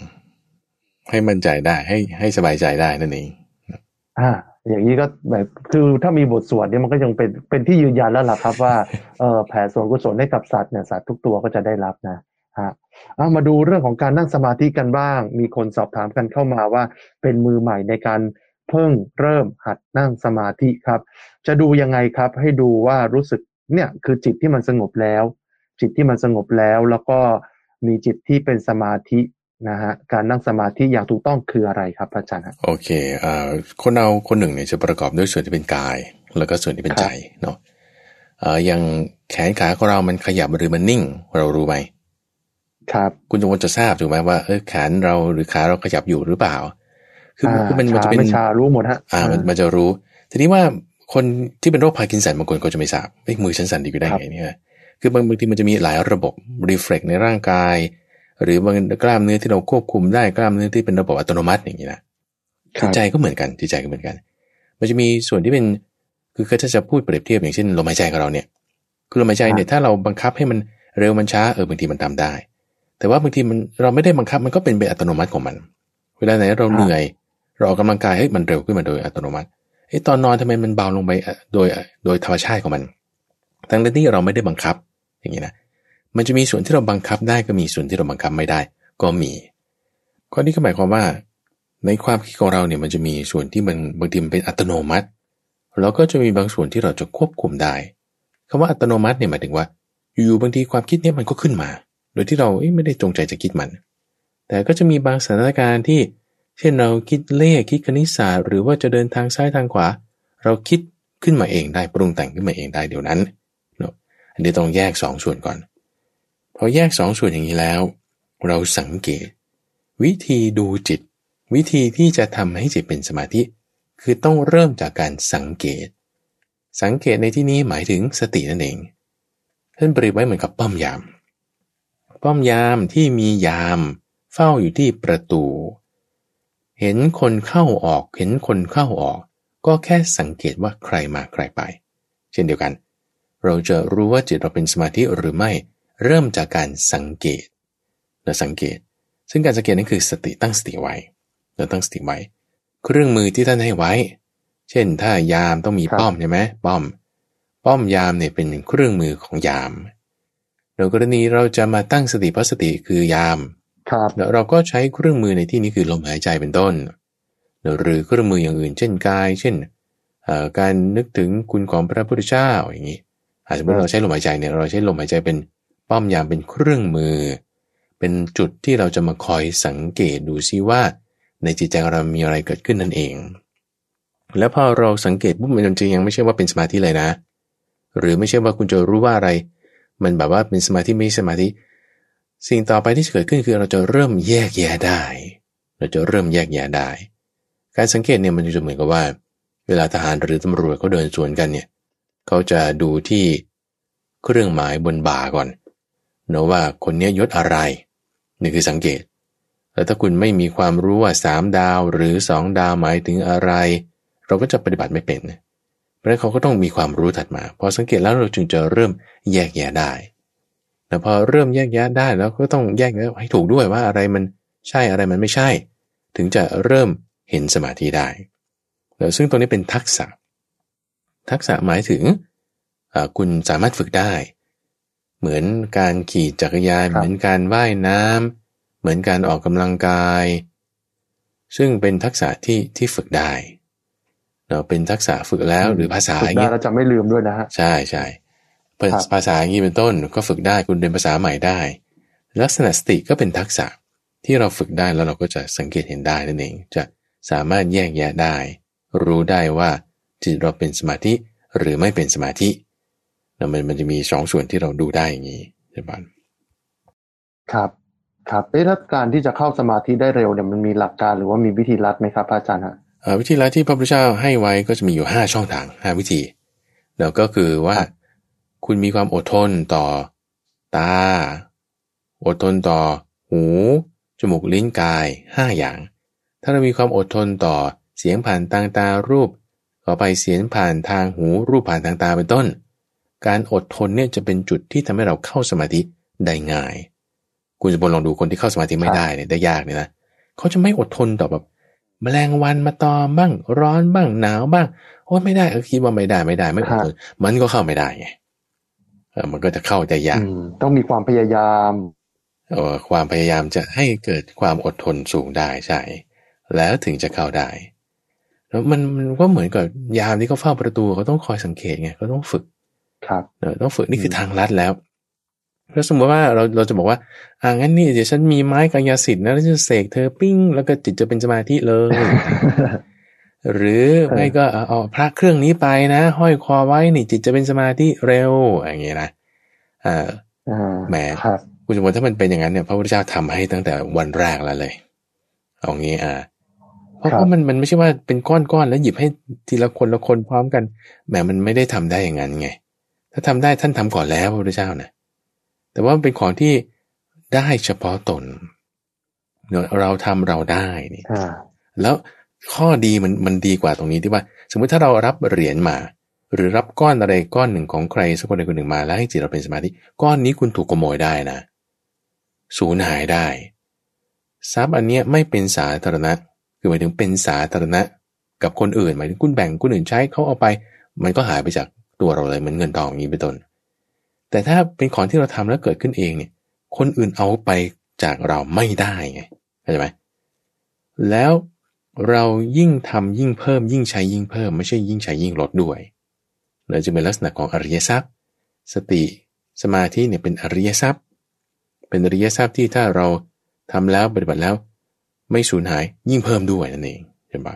Speaker 2: ให้มั่นใจได้ให้ให้สบายใจได้นั่นเอง
Speaker 1: อ่าอย่างนี้ก็แบบคือถ้ามีบทสวดเนี่ยมันก็ยังเป็นเป็นที่ยืนยันแล้วล่ะครับ ว่าเออแผ่ส่วนกุศลให้กับสัตว์เนี่ยสัตว์ทุกตัวก็จะได้รับนะฮะเอามาดูเรื่องของการนั่งสมาธิกันบ้าง มีคนสอบถามกันเข้ามาว่าเป็นมือใหม่ในการ เพิ่งเริ่มหัดนั่งสมาธิครับ จะดูยังไงครับ ให้ดูว่ารู้สึกเนี่ยคือจิตที่มันสงบแล้ว จิตที่มันสงบแล้วแล้วก็มีจิตที่เป็นสมาธินะฮะการนั่งสมาธิอย่างถูกต้องคืออะไรครับพระอาจารย์ฮะ
Speaker 2: โอเคเอ่อคนเราคนหนึ่งเนี่ยจะประกอบด้วยส่วนที่เป็นกาย แล้วก็ส่วนที่เป็นใจเนาะเอ่ออย่างแขนขาของเรามันขยับหรือมันนิ่ง เรารู้ไหม
Speaker 1: ครับ
Speaker 2: คุณจงจะทราบถูกไหมว่าเออแขนเราหรือขาเราขยับอยู่หรือเปล่า คือคือมันมันจะเป็น
Speaker 1: ชาไม่ชารู้หมดฮะ
Speaker 2: อ่ามันมันจะรู้ ทีนี้ว่าคนที่เป็นโรคพาร์กินสันบางคนก็จะไม่ทราบเอ้ยมือฉันสั่นดีอยู่ได้ไงเนี่ยคือบางบางทีมันจะมีหลายระบบ reflex ในร่างกาย หรือบางกล้ามเนื้อที่เราควบคุมได้กล้ามเนื้อที่เป็นระบบอัตโนมัติอย่างนี้นะ
Speaker 1: ครั
Speaker 2: จิ
Speaker 1: บ
Speaker 2: ตใจก็เหมือนกันจิตใจก็เหมือนกัน มันจะมีส่วนที่เป็นคือถ้าจะพูดเปรียบเทียบอย่างเช่นลมหายใจของเราเนี่ย คือลมหายใจเนี่ยถ้าเราบังคับให้มันเร็วมันช้าเออบางทีมันทำได้ แต่ว่าบางทีมันเราไม่ได้บังคับมันก็เป็นไปอัตโนมัติของมัน เวลาไหนเราเหนื่อย เราออกกำลังกายเฮ้มันเร็วขึ้นมาโดยอัตโนมัติเอ้ตอนนอนทำไมมันเบาลงไปโดยโดยธรรมชาติของมัน ทั้งที่เราไม่ได้บังคับอย่างนี้นะ มันจะมีส่วนที่เราบังคับได้ก็มีส่วนที่เราบังคับไม่ได้ ก็มี ข้อนี้ก็หมายความว่า ในความคิดของเราเนี่ยมันจะมีส่วนที่มันบางทีมันเป็นอัตโนมัติแล้วก็จะมีบางส่วนที่เราจะควบคุมได้คำว่าอัตโนมัติเนี่ยหมายถึงว่า อยู่ๆบางทีความคิดเนี่ยมันก็ขึ้นมา โดยที่เราไม่ได้จงใจจะคิดมัน แต่ก็จะมีบางสถานการณ์ที่ เช่นเราคิดเลขคิดคณิตศาสตร์หรือว่าจะเดินทางซ้ายทางขวา เราคิดขึ้นมาเองได้ปรุงแต่งขึ้นมาเองได้เดี๋ยวนั้นเนาะอันนี้ต้องแยกสองส่วนก่อน พอแยกสองส่วนอย่างนี้แล้ว เราสังเกต วิธีดูจิต วิธีที่จะทำให้จิตเป็นสมาธิ คือต้องเริ่มจากการสังเกต สังเกตในที่นี้หมายถึงสตินั่นเองท่านเปรียบไว้เหมือนกับป้อมยาม ป้อมยามที่มียาม เฝ้าอยู่ที่ประตู เห็นคนเข้าออก เห็นคนเข้าออก ก็แค่สังเกตว่าใครมาใครไป เช่นเดียวกัน เราจะรู้ว่าจิตเราเป็นสมาธิหรือไม่ เริ่มจากการสังเกตและสังเกต ซึ่งการสังเกตนั้นคือสติตั้งสติไว้เราตั้งสติไว้ เครื่องมือที่ท่านให้ไว้ เช่น ถ้ายามต้องมีป้อมใช่ไหมป้อม ป้อมยามเนี่ยเป็นเครื่องมือของยามในกรณีเราจะมาตั้งสติเพราะสติคือยาม
Speaker 1: ครับ
Speaker 2: เราก็ใช้เครื่องมือในที่นี้คือลมหายใจเป็นต้น หรือเครื่องมืออย่างอื่น เช่นกาย เช่นการนึกถึงคุณของพระพุทธเจ้าอย่างนี้อาจจะเมื่อเราใช้ลมหายใจเนี่ยเราใช้ลมหายใจเป็นป้อมยามเป็นเครื่องมือ เป็นจุดที่เราจะมาคอยสังเกตดูซิว่า ในจิตใจเรามีอะไรเกิดขึ้นนั่นเอง แล้วพอเราสังเกตปุ๊บมันจริงยังไม่ใช่ว่าเป็นสมาธิเลยนะ หรือไม่ใช่ว่าคุณจะรู้ว่าอะไร มันแบบว่าเป็นสมาธิไม่สมาธิ สิ่งต่อไปที่จะเกิดขึ้นคือเราจะเริ่มแยกแยะได้ เราจะเริ่มแยกแยะได้ การสังเกตเนี่ยมันจะเหมือนกับว่า เวลาทหารหรือตำรวจเขาเดินสวนกันเนี่ยเขาจะดูที่เครื่องหมายบนบ่าก่อนเนะว่าคนนี้ยศอะไรนี่คือสังเกต แล้วถ้าคุณไม่มีความรู้ว่าสามดาวหรือสองดาวหมายถึงอะไร เราก็จะปฏิบัติไม่เป็น เพราะฉะนั้นเขาก็ต้องมีความรู้ถัดมา พอสังเกตแล้วเราจึงจะเริ่มแยกแยะได้ แต่พอเริ่มแยกแยะได้แล้วก็ต้องแยกแยะให้ถูกด้วยว่าอะไรมันใช่อะไรมันไม่ใช่ ถึงจะเริ่มเห็นสมาธิได้แล้วซึ่งตรงนี้เป็นทักษะ ทักษะหมายถึงอ่าคุณสามารถฝึกได้ เหมือนการขี่จักรยาน
Speaker 1: ครับ
Speaker 2: เหมือนการว่ายน้ำเหมือนการออกกำลังกาย ซึ่งเป็นทักษะที่ที่ฝึกได้เราเป็นทักษะฝึกแล้วหรือภาษา
Speaker 1: ฝึ
Speaker 2: อกย่าง
Speaker 1: ได้
Speaker 2: เงี้ย
Speaker 1: แล้วจะไม่ลืมด้วยนะฮะ
Speaker 2: ใช่ใช่เปิด
Speaker 1: ครับ
Speaker 2: ภาษาอย่างนี้เป็นต้นก็ฝึกได้คุณเรียนภาษาใหม่ได้ ลักษณะสติก็เป็นทักษะที่เราฝึกได้แล้วเราก็จะสังเกตเห็นได้นั่นเอง จะสามารถแยกแยะได้ รู้ได้ว่าจิตเราเป็นสมาธิหรือไม่เป็นสมาธิแล้วมันมันจะมีสองส่วนที่เราดูได้อย่างนี้ใช่ปะ
Speaker 1: ครับครับเอ๊ะแล้วการที่จะเข้าสมาธิได้เร็วเนี่ยมันมีหลักการหรือว่ามีวิธีลัดไหมครับพระอาจารย์ฮะ
Speaker 2: เอ่อวิธีละที่พระพุทธเจ้าให้ไว้ก็จะมีอยู่ 5 ช่องทาง 5 วิธี แล้วก็คือว่า คุณมีความอดทนต่อ ตา อดทนต่อ หู จมูกลิ้นกาย5อย่าง ถ้าเรามีความอดทนต่อเสียงผ่านทางตารูปต่อไปเสียงผ่านทางหูรูปผ่านทางตาเป็นต้น การอดทนเนี่ยจะเป็นจุดที่ทำให้เราเข้าสมาธิได้ง่าย คุณจะบนลองดูคนที่เข้าสมาธิไม่ได้เนี่ยได้ยากเนี่ยนะเขาจะไม่อดทนต่อแบบแมลงวันมาตอมบ้าง ร้อนบ้างหนาวบ้างโอ้ยไม่ได้เออคิดว่าไม่ได้ไม่ได้ไม่อดทนมันก็เข้าไม่ได้ไงเออ มันก็จะเข้าได้ยาก
Speaker 1: อืมต้องมีความพยายาม
Speaker 2: เออความพยายามจะให้เกิดความอดทนสูงได้ใช่ แล้วถึงจะเข้าได้ แล้วมันมันก็เหมือนกับยามที่เขาเฝ้าประตูเขาต้องคอยสังเกตไงเขาต้องฝึก
Speaker 1: ครับ
Speaker 2: เออต้องฝึกนี่คือ
Speaker 1: ม
Speaker 2: ทางลัดแล้วแล้วสมมติว่าเราเราจะบอกว่า อ่างั้นนี่เดี๋ยวฉันมีไม้กายสิทธิ์นะแล้วจะเสกเธอปิ้ง แล้วก็จิตจะเป็นสมาธิเลยเอ หรือไม่ก็เอาเอาพระเครื่องนี้ไปนะ ห้อยคอไว้นี่จิตจะเป็นสมาธิเร็วอย่างเงี้ยนะอ่า
Speaker 1: อ่า
Speaker 2: แหม
Speaker 1: ครับ
Speaker 2: คุณสมบัติถ้ามันเป็นอย่างนั้นเนี่ยพระพุทธเจ้าทำให้ตั้งแต่วันแรกแล้วเลยเอางี้อ่าเพราะ
Speaker 1: ครับ
Speaker 2: เพราะมันมันไม่ใช่ว่าเป็นก้อนๆแล้วหยิบให้ทีละคนละคนพร้อมกันแหมมันไม่ได้ทำได้อย่างนั้นไง ถ้าทำได้ท่านทำก่อนแล้วพระพุทธเจ้านะแต่ว่ามันเป็นของที่ได้เฉพาะตนเนี่ยเราทำเราได้นี่
Speaker 1: อ่า
Speaker 2: แล้ว ข้อดีมันมันดีกว่าตรงนี้ที่ว่า สมมุติถ้าเรารับเหรียญมา หรือรับก้อนอะไรก้อนหนึ่งของใครสักคนใดคนหนึ่งมาแล้วให้จิตเราเป็นสมาธิก้อนนี้คุณถูกขโมยได้นะสูญหายได้ ทรัพย์อันเนี้ยไม่เป็นสาธารณะ คือหมายถึงเป็นสาธารณะ กับคนอื่นหมายถึงคุณแบ่งคนอื่นใช้เขาเอาไป มันก็หายไปจากตัวเราเลยเหมือนเงินทองอย่างนี้เป็นต้นแต่ถ้าเป็นของที่เราทำแล้วเกิดขึ้นเองเนี่ย คนอื่นเอาไปจากเราไม่ได้ไงเข้าใจไหมแล้ว เรายิ่งทำยิ่งเพิ่ม ยิ่งใช้ยิ่งเพิ่ม ไม่ใช่ยิ่งใช้ยิ่งลดด้วยเลยจะเป็นลักษณะของอริยทรัพย์ สติสมาธิเนี่ยเป็นอริยทรัพย์ เป็นอริยทรัพย์ที่ถ้าเราทำแล้วปฏิบัติแล้ว ไม่สูญหายยิ่งเพิ่มด้วยนั่นเองใช่ไหม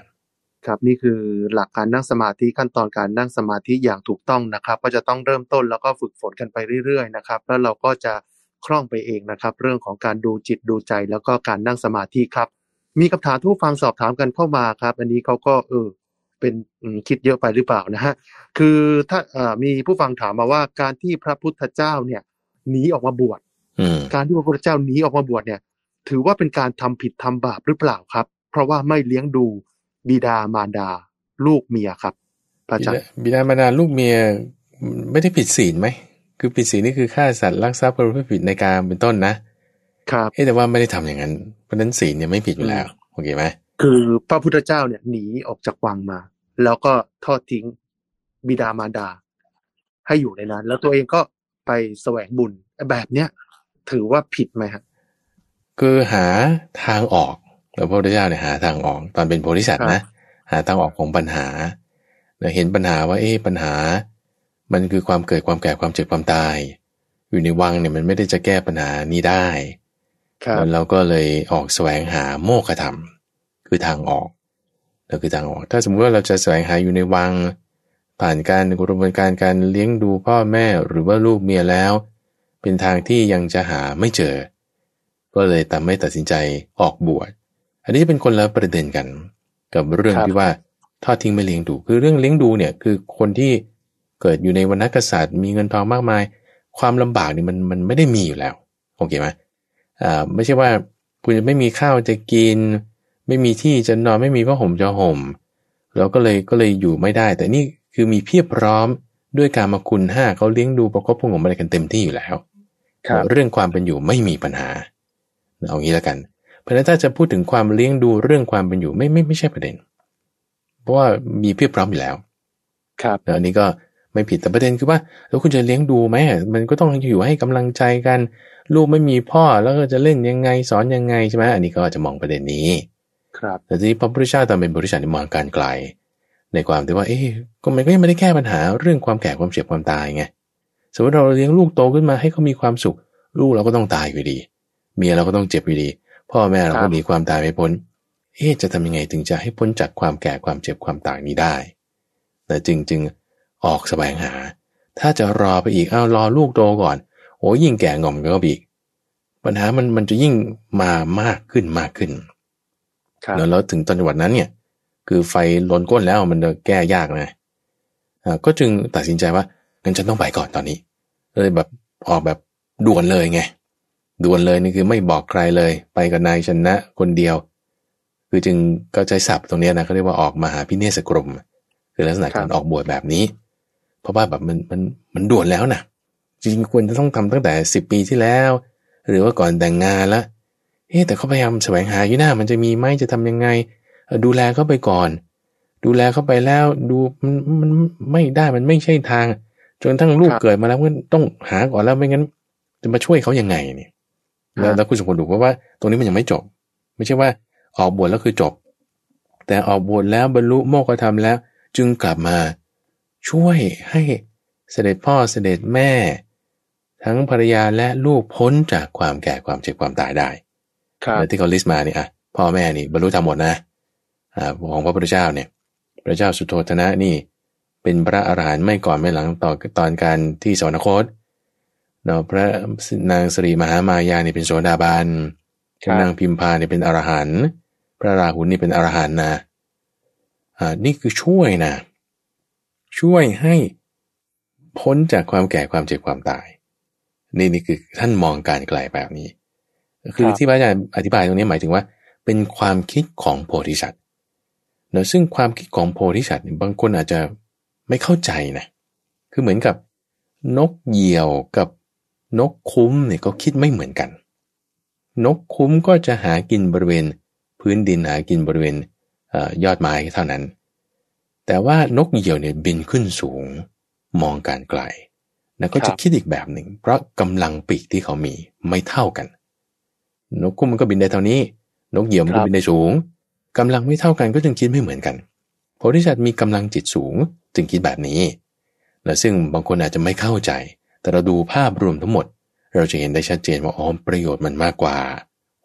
Speaker 1: ครับนี่คือหลักการนั่งสมาธิขั้นตอนการนั่งสมาธิอย่างถูกต้องนะครับ ก็จะต้องเริ่มต้นแล้วก็ฝึกฝนกันไปเรื่อยๆนะครับ แล้วเราก็จะคล่องไปเองนะครับ เรื่องของการดูจิตดูใจแล้วก็การนั่งสมาธิครับ มีคำถามทุกฟังสอบถามกันเข้ามาครับ อันนี้เขาก็เออเป็นอืมคิดเยอะไปหรือเปล่านะฮะ คือถ้าเอ่อมีผู้ฟังถามมาว่าการที่พระพุทธเจ้าเนี่ยหนีออกมาบวช
Speaker 2: อืม
Speaker 1: การที่พระพุทธเจ้าหนีออกมาบวชเนี่ย ถือว่าเป็นการทำผิดทำบาปหรือเปล่าครับ เพราะว่าไม่เลี้ยงดูบิดามารดา ลูกเมียครับพระอาจารย์
Speaker 2: บิดามารดาลูกเมียไม่ได้ผิดศีลไหมคือผิดศีลนี่คือฆ่าสัตว์ลักทรัพย์ประพฤติผิดในการเป็นต้นนะ ครับเอ๊ะแต่ว่าไม่ได้ทำอย่างนั้น เพราะฉะนั้นศีลเนี่ยไม่ผิดอยู่แล้วโอเคไหม
Speaker 1: คือพระพุทธเจ้าเนี่ยหนีออกจากวังมา แล้วก็ทอดทิ้งบิดามารดา ให้อยู่ในนั้น แล้วตัวเองก็ไปแสวงบุญแบบเนี้ยถือว่าผิดไหมฮะ
Speaker 2: คือหาทางออกแล้วพระพุทธเจ้าเนี่ยหาทางออก ตอนเป็นโพธิสัตว์นะหาทางออกของปัญหาเห็นปัญหาว่าเอ๊ะปัญหา มันคือความเกิดความแก่ความเจ็บความตาย อยู่ในวังเนี่ยมันไม่ได้จะแก้ปัญหานี้ได้
Speaker 1: ครับ
Speaker 2: แล้ว เราก็เลยออกแสวงหาโมฆะธรรม คือทางออกแล้วคือทางออก ถ้าสมมติว่าเราจะแสวงหาอยู่ในวัง ผ่านการกระบวนการการเลี้ยงดูพ่อแม่หรือว่าลูกเมียแล้ว เป็นทางที่ยังจะหาไม่เจอ ก็เลยทำให้ตัดสินใจออกบวช อันนี้เป็นคนละประเด็นกัน กับเรื่อง
Speaker 1: ครับ
Speaker 2: ที่ว่าทอดทิ้งไม่เลี้ยงดู คือเรื่องเลี้ยงดูเนี่ยคือคนที่เกิดอยู่ในวรรณกษัตริย์ มีเงินทองมากมาย ความลำบากนี่มันมันไม่ได้มีอยู่แล้ว โอเคไหมอ่า ไม่ใช่ว่าคุณจะไม่มีข้าวจะกิน ไม่มีที่จะนอนไม่มีผ้าห่มจะห่มแล้วก็เลยก็เลยอยู่ไม่ได้ แต่นี่คือมีเพียบพร้อมด้วยการมาคุณห้าเขาเลี้ยงดูประคบประหงมอะไรกันเต็มที่อยู่แล้วเรื่องความเป็นอยู่ไม่มีปัญหาเอางี้แล้วกัน เพราะฉะนั้นถ้าจะพูดถึงความเลี้ยงดูเรื่องความเป็นอยู่ไม่ไม่ไม่ใช่ประเด็น เพราะว่ามีเพียบพร้อมอยู่แล้ว
Speaker 1: ครับ
Speaker 2: แล้วอันนี้ก็ ไม่ผิดแต่ประเด็นคือว่า แล้วคุณจะเลี้ยงดูไหมมันก็ต้องอยู่ให้กำลังใจกัน ลูกไม่มีพ่อแล้วก็จะเล่นยังไงสอนยังไงใช่ไหมอันนี้ก็จะมองประเด็นนี้
Speaker 1: ครับ
Speaker 2: แต่ทีนี้พระพุทธเจ้าตอนเป็นบริษัทมองการไกล ในความที่ว่า เอ๊ะก็มันก็ยังไม่ได้แก้ปัญหาเรื่องความแก่ความเจ็บความตายไงสมมติเราเลี้ยงลูกโตขึ้นมาให้เขามีความสุข ลูกเราก็ต้องตายอยู่ดี เมียเราก็ต้องเจ็บอยู่ดี พ่อแม่เราก็หนีความตายไม่พ้น เอ๊ะจะทำยังไงถึงจะให้พ้นจากความแก่ความเจ็บความตายนี้ได้แต่จึงจึง ออกแสวงหา ถ้าจะรอไปอีกอ้าวรอลูกโตก่อน โอ้ยิ่งแก่งอมก็อีก ปัญหามันมันจะยิ่งมามากขึ้นมากขึ้น
Speaker 1: ครับ
Speaker 2: แล้วแล้วถึงตอนจังหวัดนั้นเนี่ย คือไฟล้นก้นแล้วมันจะแก้ยากนะอ่าก็จึงตัดสินใจว่างั้นฉันต้องไปก่อนตอนนี้เลยแบบออกแบบด่วนเลยไงด่วนเลยนี่คือไม่บอกใครเลย ไปกับนายชนะคนเดียว คือจึงก็ใจศัพท์ตรงเนี้ยนะเขาเรียกว่าออกมาหาพิเนศกรม คือลักษณะการออกบวชแบบนี้ เพราะว่าแบบมันมันมันด่วนแล้วนะจริงๆควรจะต้องทำตั้งแต่สิบปีที่แล้ว หรือว่าก่อนแต่งงานละเอ๊ะแต่เขาพยายามแสวงหาอยู่หน้า มันจะมีไหมจะทำยังไงเอ่อดูแลเขาไปก่อน ดูแลเขาไปแล้วดูมันมันไม่ได้มันไม่ใช่ทาง จนทั้งลูก
Speaker 1: ครับ
Speaker 2: เกิดมาแล้วก็ต้องหาก่อนแล้วไม่งั้น จะมาช่วยเขายังไงเนี่ยแล้ว
Speaker 1: ฮะ
Speaker 2: แล้วคุณสมควรดูว่าว่าตรงนี้มันยังไม่จบ ไม่ใช่ว่าออกบวชแล้วคือจบ แต่ออกบวชแล้วบรรลุโมกขธรรมแล้ว จึงกลับมา ช่วยให้เสด็จพ่อเสด็จแม่ ทั้งภรรยาและลูกพ้นจากความแก่ความเจ็บความตายได้
Speaker 1: ครับ
Speaker 2: แล้วที่เขาลิสต์มาเนี่ยอะพ่อแม่นี่บรรลุธรรมหมดนะอ่าของพระพุทธเจ้าเนี่ย พระเจ้าสุโธทนะนี่ เป็นพระอรหันต์ไม่ก่อนไม่หลังต่อตอนการที่สวรรคตเนาะพระนางสรีมหามายานี่เป็นโสดาบันพระนางพิมพาเนี่ยเป็นอรหันต์พระราหุลนี่เป็นอรหันต์นะอ่านี่คือช่วยนะ ช่วยให้พ้นจากความแก่ความเจ็บความตาย นี่นี่คือท่านมองการไกลแบบนี้ คือที่พระอาจารย์อธิบายตรงนี้หมายถึงว่า เป็นความคิดของโพธิสัตว์เนอะซึ่งความคิดของโพธิสัตว์บางคนอาจจะไม่เข้าใจนะคือเหมือนกับนกเหยี่ยวกับนกคุ้มเนี่ยก็คิดไม่เหมือนกัน นกคุ้มก็จะหากินบริเวณพื้นดินหากินบริเวณยอดไม้เท่านั้น แต่ว่านกเหยี่ยวเนี่ยบินขึ้นสูงมองการไกลแล้วก็จะคิดอีกแบบหนึ่ง เพราะกำลังปีกที่เขามีไม่เท่ากัน นกคุ้มมันก็บินได้เท่านี้ นกเหยี่ยวมันก็บินได้สูงกำลังไม่เท่ากันก็จึงคิดไม่เหมือนกันโพธิสัตว์มีกำลังจิตสูงจึงคิดแบบนี้ และซึ่งบางคนอาจจะไม่เข้าใจ แต่เราดูภาพรวมทั้งหมด เราจะเห็นได้ชัดเจนว่าอ๋อประโยชน์มันมากกว่า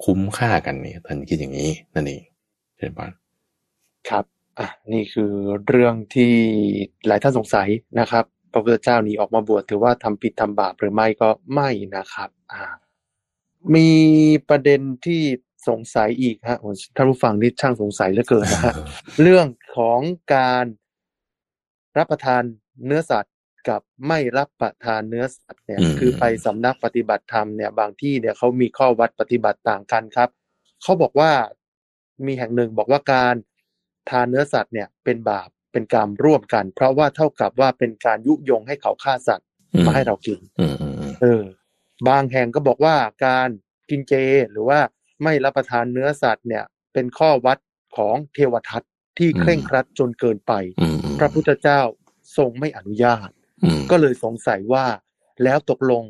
Speaker 2: คุ้มค่ากันนี่ท่านคิดอย่างนี้นั่นเองเช่นปัน
Speaker 1: ครับ อะนี่คือเรื่องที่หลายท่านสงสัยนะครับ พระพุทธเจ้านี้ออกมาบวชถือว่าทำผิดทำบาปหรือไม่ก็ไม่นะครับ อ่า มีประเด็นที่สงสัยอีกฮะท่านผู้ฟังนี่ช่างสงสัยเหลือเกินนะฮะเรื่องของการรับประทานเนื้อสัตว์กับไม่รับประทานเนื้อสัตว์เนี่ย คือไปสำนักปฏิบัติธรรมเนี่ยบางที่เนี่ยเขามีข้อวัดปฏิบัติต่างกันครับเขาบอกว่ามีแห่งหนึ่งบอกว่าการ ทานเนื้อสัตว์เนี่ยเป็นบาปเป็นกรรมร่วมกัน เพราะว่าเท่ากับว่าเป็นการยุยงให้เขาฆ่าสัตว์มาให้เรากินเออ บางแห่งก็บอกว่าการกินเจหรือว่าไม่รับประทานเนื้อสัตว์เนี่ย เป็นข้อวัดของเทวทัตที่เคร่งครัดจนเกินไป พระพุทธเจ้าทรงไม่อนุญาต ก็เลยสงสัยว่าแล้วตกลง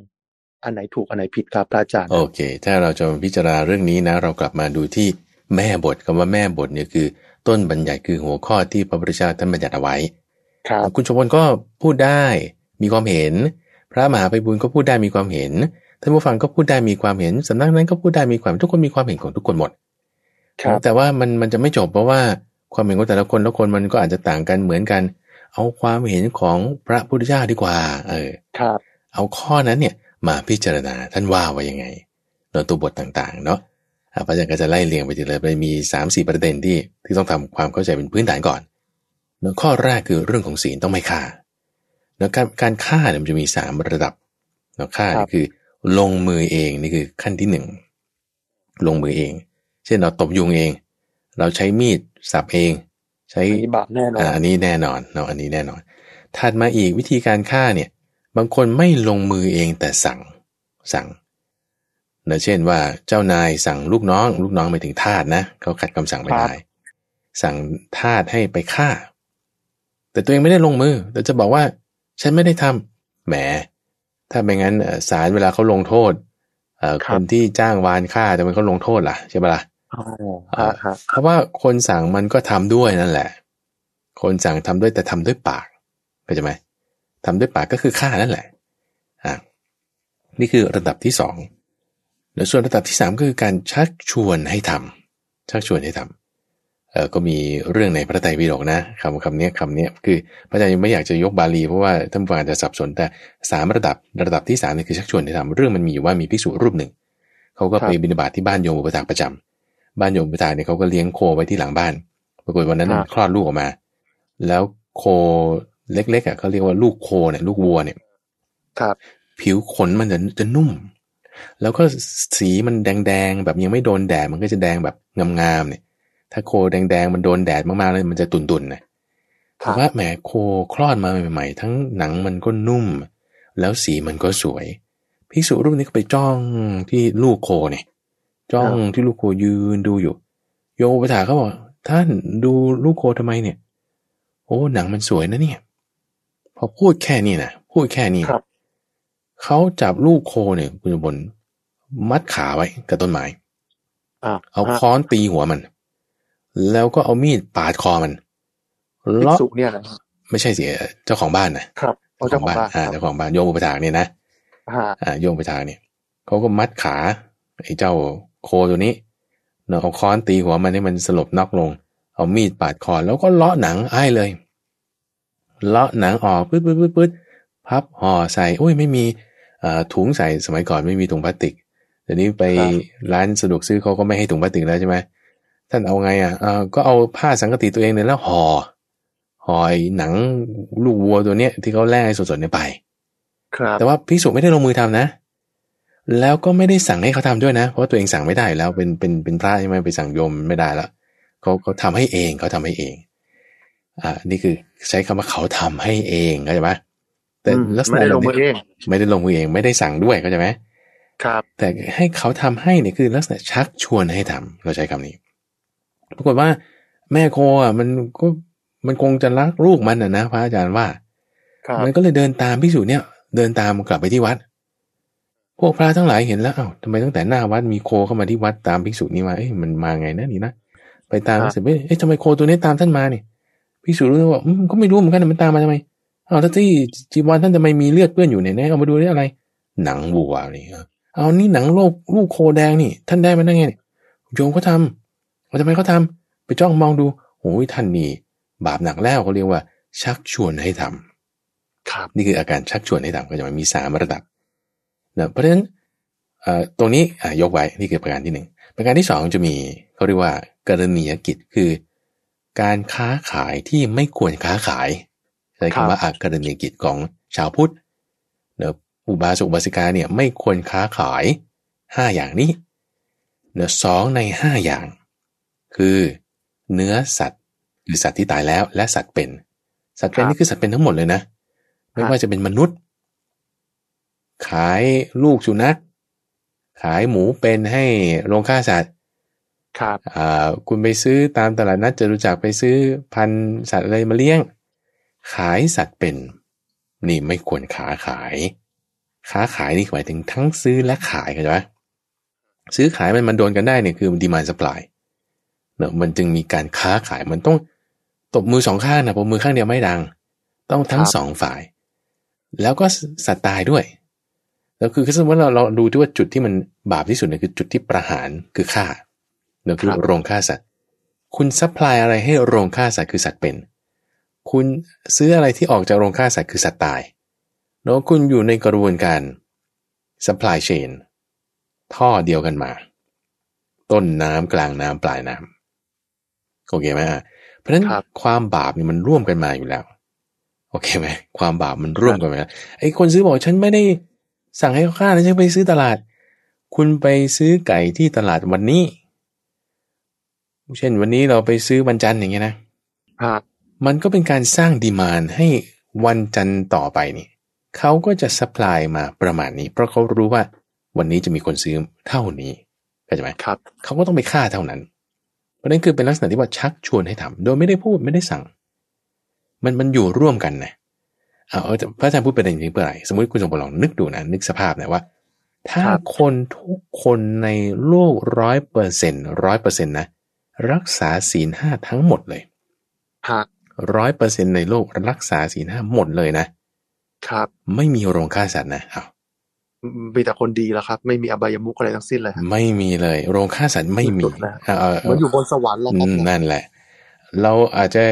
Speaker 1: อันไหนถูกอันไหนผิดครับพระอาจารย์
Speaker 2: โอเค ถ้าเราจะพิจารณาเรื่องนี้นะ เรากลับมาดูที่แม่บทคำว่าแม่บทเนี่ยคือ ต้นบัญญัติคือหัวข้อที่พระพุทธเจ้าท่านบัญญัติเอาไว้
Speaker 1: ครับ
Speaker 2: คุณชมพลก็พูดได้มีความเห็น พระมหาไปบุญก็พูดได้มีความเห็น ท่านผู้ฟังก็พูดได้มีความเห็นสำนักนั้นก็พูดได้มีความทุกคนมีความเห็นของทุกคนหมด
Speaker 1: ครับ
Speaker 2: แต่ว่ามันมันจะไม่จบเพราะว่าความเห็นของแต่ละคนละคนมันก็อาจจะต่างกันเหมือนกัน เอาความเห็นของพระพุทธเจ้าดีกว่า เออ
Speaker 1: ครับ
Speaker 2: เอาข้อนั้นเนี่ยมาพิจารณาท่านว่าไว้ยังไงในตัวบทต่างๆ เนาะ พระอาจารย์ก็จะไล่เรียงไปทีละไปมี3ามสี่ประเด็นที่ที่ต้องทำความเข้าใจเป็นพื้นฐานก่อนเนื้อข้อแรกคือเรื่องของศีลต้องไม่ฆ่าเนื้อการการฆ่าเนี่ยมันจะมีสามระดับเนื้อฆ่านี่คือลงมือเองนี่คือขั้นที่หนึ่งลงมือเอง เช่นเราตบยุงเอง เราใช้มีดสับเอง ใช้
Speaker 1: บาปแน่นอน
Speaker 2: อันนี้แน่นอนเนาะอันนี้แน่นอนถัดมาอีกวิธีการฆ่าเนี่ยบางคนไม่ลงมือเองแต่สั่งสั่ง นะเช่นว่าเจ้านายสั่งลูกน้อง ลูกน้องไปถึงทาสนะเขาขัดคำสั่งไม่ได้ สั่งทาสให้ไปฆ่า แต่ตัวเองไม่ได้ลงมือ แต่จะบอกว่า ฉันไม่ได้ทำแหม ถ้าไม่งั้นศาลเวลาเขาลงโทษคนที่จ้างวานฆ่าแต่มันเขาลงโทษล่ะใช่ปะล่ะเพราะว่าคนสั่งมันก็ทำด้วยนั่นแหละ คนสั่งทำด้วยแต่ทำด้วยปากเข้าใจไหมทำด้วยปากก็คือฆ่านั่นแหละอ่านี่คือระดับที่สอง แล้วส่วนระดับที่สามก็คือการชักชวนให้ทำชักชวนให้ทำเออก็มีเรื่องในพระไตรปิฎกนะคำคำนี้คำนี้คือพระอาจารย์ยังไม่อยากจะยกบาลีเพราะว่าท่านฟังอาจจะสับสนแต่สามระดับระดับที่สามนี่คือชักชวนให้ทำเรื่องมันมีอยู่ว่ามีภิกษุรูปหนึ่งเขาก็ไปบิณฑบาตที่บ้านโยมอุปถากประจำบ้านโยมอุปถากเนี่ยเขาก็เลี้ยงโคไว้ที่หลังบ้าน ปรากฏวันนั้นคลอดลูกออกมา แล้วโคเล็กๆอะเขาเรียกว่าลูกโคเนี่ยลูกวัวเนี่ย
Speaker 1: ครับ
Speaker 2: ผิวขนมันจะจะนุ่ม แล้วก็สีมันแดงๆแบบยังไม่โดนแดดมันก็จะแดงแบบงามๆเนี่ย ถ้าโคแดงๆมันโดนแดดมากๆเลยมันจะตุนๆนะเพราะว่าแหมโคคลอดมาใหม่ๆ ทั้งหนังมันก็นุ่ม แล้วสีมันก็สวยพิสุรูปนี้ก็ไปจ้องที่ลูกโคเนี่ยจ้องที่ลูกโคยืนดูอยู่ โยมปถาเขาบอกท่านดูลูกโคทำไมเนี่ย โอ้หนังมันสวยนะเนี่ย พอพูดแค่นี้นะพูดแค่นี้ เขาจับลูกโคเนี่ย คุณบนมัดขาไว้กับต้นไม้เอาค้อนตีหัวมัน แล้วก็เอามีดปาดคอมัน
Speaker 1: ล็อกเนี่ยนะ
Speaker 2: ไม่ใช่เสียเจ้าของบ้านนะครับ
Speaker 1: เจ้าของบ้าน
Speaker 2: เจ้าของบ้านโยมอุปถากเนี่ยนะอ่าโยมอุปถากเนี่ยเขาก็มัดขาไอ้เจ้าโคตัวนี้เนาะเอาค้อนตีหัวมันให้มันสลบน็อกลง เอามีดปาดคอแล้วก็เลาะหนังไอ้เลยเลาะหนังออกปึ๊ดปึ๊ดปึ๊ดปึ๊ด พับห่อใส่โอ้ยไม่มีถุงใส่สมัยก่อนไม่มีถุงพลาสติกเดี๋ยวนี้ไปร้านสะดวกซื้อเขาก็ไม่ให้ถุงพลาสติกแล้วใช่ไหมท่านเอาไงอะก็เอาผ้าสังกติตัวเองเนี่ยแล้วห่อห่อหนังลูกวัวตัวเนี้ยที่เขาแล่สดๆเนี่ยไป
Speaker 1: ครับ
Speaker 2: แต่ว่าพิสุไม่ได้ลงมือทำนะ แล้วก็ไม่ได้สั่งให้เขาทำด้วยนะ เพราะตัวเองสั่งไม่ได้แล้วเป็นเป็นเป็นพระใช่ไหมไปสั่งโยมไม่ได้แล้วเขาเขาทำให้เองเขาทำให้เอง อ่า นี่คือใช้คำว่าเขาทำให้เองเข้าใจไหม
Speaker 1: แต่ลักษณะไม่ได้ลงมือเอง
Speaker 2: ไม่ได้ลงมือเองไม่ได้สั่งด้วยเข้าใจไหม
Speaker 1: ครับ
Speaker 2: แต่ให้เขาทำให้เนี่ยคือลักษณะชักชวนให้ทำเราใช้คำนี้ ปรากฏว่า แม่โคอะมันก็มันคงจะรักลูกมันอะนะพระอาจารย์ว่ามันก็เลยเดินตามพิสูจน์เนี่ย เดินตามกลับไปที่วัด พวกพระทั้งหลายเห็นแล้วเอ้าทำไมตั้งแต่หน้าวัดมีโคเข้ามาที่วัดตามพิสูจน์นี้มาเอ้ยมันมาไงนะนี่นะไปตามเสร็จเอ้ยทำไมโคตัวนี้ตามท่านมาเนี่ยพิสูจน์รู้ว่าก็ไม่รู้เหมือนกันมันตามมาทำไม เอาถ้าที่จีวรท่านจะไม่มีเลือดเปื้อนอยู่ในนี้เอามาดูได้อะไร หนังวัวนี่เอานี่หนังโลกลูกโคแดงนี่ ท่านได้มาได้ไงโยมก็ทำเอาทำไมเขาทาไปจ้องมองดูโอ้ยท่านนี่บาปหนักแล้วเขาเรียกว่า ชักชวนให้ทำ
Speaker 1: ครับ
Speaker 2: นี่คืออาการชักชวนให้ทำก็จะมีสามระดับนะเพราะฉะนั้นตรงนี้ยกไว้นี่คือประการที่หนึ่งประการที่สองจะมีเขาเรียกว่ากรณียกิจคือ การค้าขายที่ไม่ควรค้าขาย ใช้คำว่าอากรณียกิจของชาวพุทธเนอะอุบาสกอุบาสิกาเนี่ยไม่ควรค้าขายห้าอย่างนี้เนอะสองในห้าอย่าง คือเนื้อสัตว์คือสัตว์ที่ตายแล้วและสัตว์เป็น สัตว์เป็นนี่คือสัตว์เป็นทั้งหมดเลยนะ ไม่ว่าจะเป็นมนุษย์ ขายลูกสุนัขขายหมูเป็นให้โรงฆ่าสัตว์
Speaker 1: ครับ
Speaker 2: อ่า คุณไปซื้อตามตลาดนัดจะรู้จักไปซื้อพันสัตว์อะไรมาเลี้ยง ขายสัตว์เป็น นี่ไม่ควรขาขาย ค้าขายนี่หมายถึงทั้งซื้อและขายเข้าใจไหมซื้อขายมันมันโดนกันได้เนี่ยคือดีมานสปายเนอะมันจึงมีการค้าขายมันต้องตบมือสองข้างนะผมมือข้างเดียวไม่ดัง ต้องทั้งสองฝ่าย แล้วก็สัตว์ตายด้วยแล้วคือคือสมมติเราเราดูที่ว่าจุดที่มันบาปที่สุดเนี่ยคือจุดที่ประหารคือฆ่าเนอะคือโรงฆ่าสัตว์ คุณซัพพลายอะไรให้โรงฆ่าสัตว์คือสัตว์เป็น คุณซื้ออะไรที่ออกจากโรงฆ่าสัตว์คือสัตว์ตายเนาะคุณอยู่ในกระบวนการ supply chain ท่อเดียวกันมา ต้นน้ำกลางน้ำปลายน้ำโอเคไหมเพราะฉะนั้นความบาปนี่มันร่วมกันมาอยู่แล้ว โอเคไหมความบาปมันร่วมกันมาไอ้คนซื้อบอกฉันไม่ได้สั่งให้เขาฆ่านะฉันไปซื้อตลาด คุณไปซื้อไก่ที่ตลาดวันนี้ เช่นวันนี้เราไปซื้อวันจันทร์อย่างเงี้ยนะ มันก็เป็นการสร้างดีมานให้วันจันทร์ต่อไปนี่เขาก็จะสป라이มาประมาณนี้ เพราะเขารู้ว่าวันนี้จะมีคนซื้อเท่านี้เข้าใจไหม
Speaker 1: ครับ
Speaker 2: เขาก็ต้องไปฆ่าเท่านั้นเพราะนั้นคือเป็นลักษณะที่ว่าชักชวนให้ทำโดยไม่ได้พูดไม่ได้สั่ง มันมันอยู่ร่วมกันนะเอาพระอาจารย์พูดประเด็นนี้เพื่ออะไรสมมติคุณสมบูรณ์ลองนึกดูนะนึกสภาพนะว่า ถ้าคนทุกคนในโลกร้อยเปอร์เซ็นร้อยเปอร์เซ็นต์นะรักษาศีลห้าทั้งหมดเลย ร้อยเปอร์เซ็นในโลกรักษาศีลห้าหมดเลยนะ ครับ ไม่มีโรงฆ่าสัตว์นะเอา
Speaker 1: มีแต่คนดีแล้วครับ ไม่มีอบายมุกอะไรทั้งสิ้นเลย
Speaker 2: ไม่มีเลย โรงฆ่าสัตว์ไม่มี
Speaker 1: มันอยู่บนสวรรค์แล้วครับ
Speaker 2: นั่นแหละ เราอาจจะ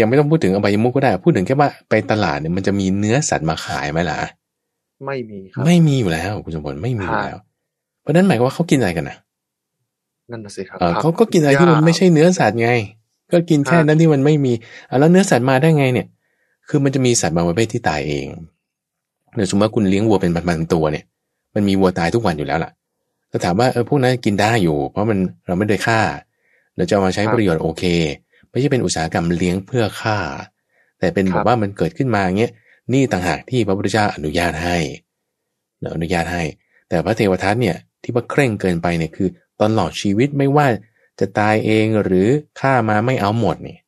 Speaker 2: ยังไม่ต้องพูดถึงอบายมุกก็ได้ พูดถึงแค่ว่าไปตลาดเนี่ยมันจะมีเนื้อสัตว์มาขายไหมล่ะ
Speaker 1: ไม่มีครับ
Speaker 2: ไม่มีอยู่แล้วคุณสมบัติไม่มีอยู่แล้ว เพราะนั้นหมายว่าเขากินอะไรกันนะ
Speaker 1: นั่นน่ะสิครับ
Speaker 2: เขาก็กินอะไรที่มันไม่ใช่เนื้อสัตว์ไง ก็กินแค่นั้นที่มันไม่มีแล้วเนื้อสัตว์มาได้ไงเนี่ย คือมันจะมีสัตว์บางประเภทที่ตายเองเดี๋ยวสมมติว่าคุณเลี้ยงวัวเป็นพันๆตัวเนี่ย มันมีวัวตายทุกวันอยู่แล้วล่ะถ้าถามว่าเออพวกนั้นกินได้อยู่ เพราะมันเราไม่ได้ฆ่า เราจะมาใช้ประโยชน์โอเค ไม่ใช่เป็นอุตสาหกรรมเลี้ยงเพื่อฆ่า แต่เป็นแบบว่ามันเกิดขึ้นมาเงี้ยนี่ต่างหากที่พระพุทธเจ้าอนุญาตให้อนุญาตให้ แต่พระเทวทัตเนี่ยที่ว่าเคร่งเกินไปเนี่ยคือ ตลอดชีวิตไม่ว่า จะตายเองหรือฆ่ามาไม่เอาหมดนี่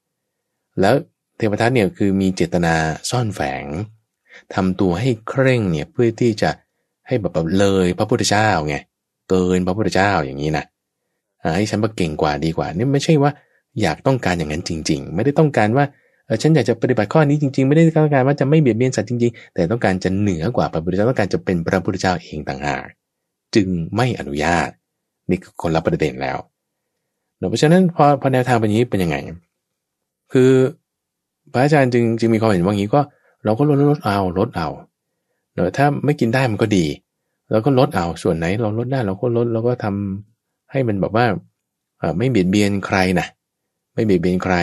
Speaker 2: แล้วเทวทัตเนี่ยคือมีเจตนาซ่อนแฝงทำตัวให้เคร่งเนี่ยเพื่อที่จะให้แบบเลยพระพุทธเจ้าไงเกินพระพุทธเจ้าอย่างนี้นะให้ฉันมาเก่งกว่าดีกว่านี่ไม่ใช่ว่าอยากต้องการอย่างนั้นจริง ๆ ไม่ได้ต้องการว่าเออฉันอยากจะปฏิบัติข้อนี้จริง ๆ ไม่ได้ต้องการว่าจะไม่เบียดเบียนสัตว์จริงๆ แต่ต้องการจะเหนือกว่าพระพุทธเจ้าต้องการจะเป็นพระพุทธเจ้าเองต่างหากจึงไม่อนุญาต นี่คือคนละประเด็นแล้ว เพราะฉะนั้นพอพอแนวทางเป็นอย่างนี้เป็นยังไง คือพระอาจารย์จึงจึงมีความเห็นว่างี้ก็ เราก็ลดลดเอาลดเอาเนอะถ้าไม่กินได้มันก็ดีเราก็ลดเอาส่วนไหน เราลดได้เราก็ลดเราก็ทำให้มันแบบว่าไม่เบียดเบียนใครนะไม่เบียดเบียนใคร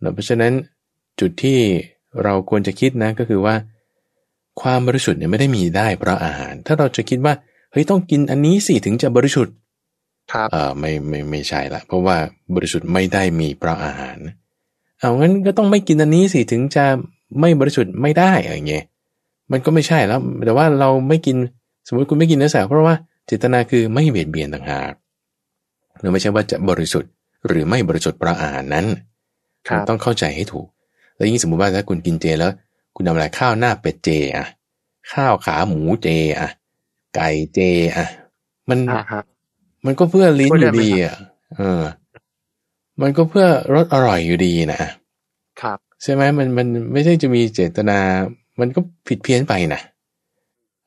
Speaker 2: เนอเพราะฉะนั้นจุดที่เราควรจะคิดนะก็คือว่า ความบริสุทธิ์เนี่ยไม่ได้มีได้เพราะอาหาร ถ้าเราจะคิดว่าเฮ้ยต้องกินอันนี้สิถึงจะบริสุทธิ์
Speaker 1: ครับ
Speaker 2: เออไม่ไม่ไม่ใช่ละ เพราะว่าบริสุทธิ์ไม่ได้มีเพราะอาหาร เอางั้นก็ต้องไม่กินอันนี้สิถึงจะไม่บริสุทธิ์ไม่ได้อะไรเงี้ยมันก็ไม่ใช่แล้ว แต่ว่าเราไม่กินสมมติคุณไม่กินเนื้อสัตว์เพราะว่าเจตนาคือไม่เบียดเบียนต่างหากหรือไม่ใช่ว่าจะบริสุทธิ์หรือไม่บริสุทธิ์เพราะอาหารนั้นต้องเข้าใจให้ถูก แล้วยิ่งสมมติว่าถ้าคุณกินเจแล้ว คุณทำอะไรข้าวหน้าเป็ดเจอะข้าวขาหมูเจอะไก่เจอะมัน มันก็เพื่อลิ้นอยู่ดีอะเออ มันก็เพื่อรสอร่อยอยู่ดีนะครับใช่ไหมมันมันไม่ใช่จะมีเจตนา มันก็ผิดเพี้ยนไปนะ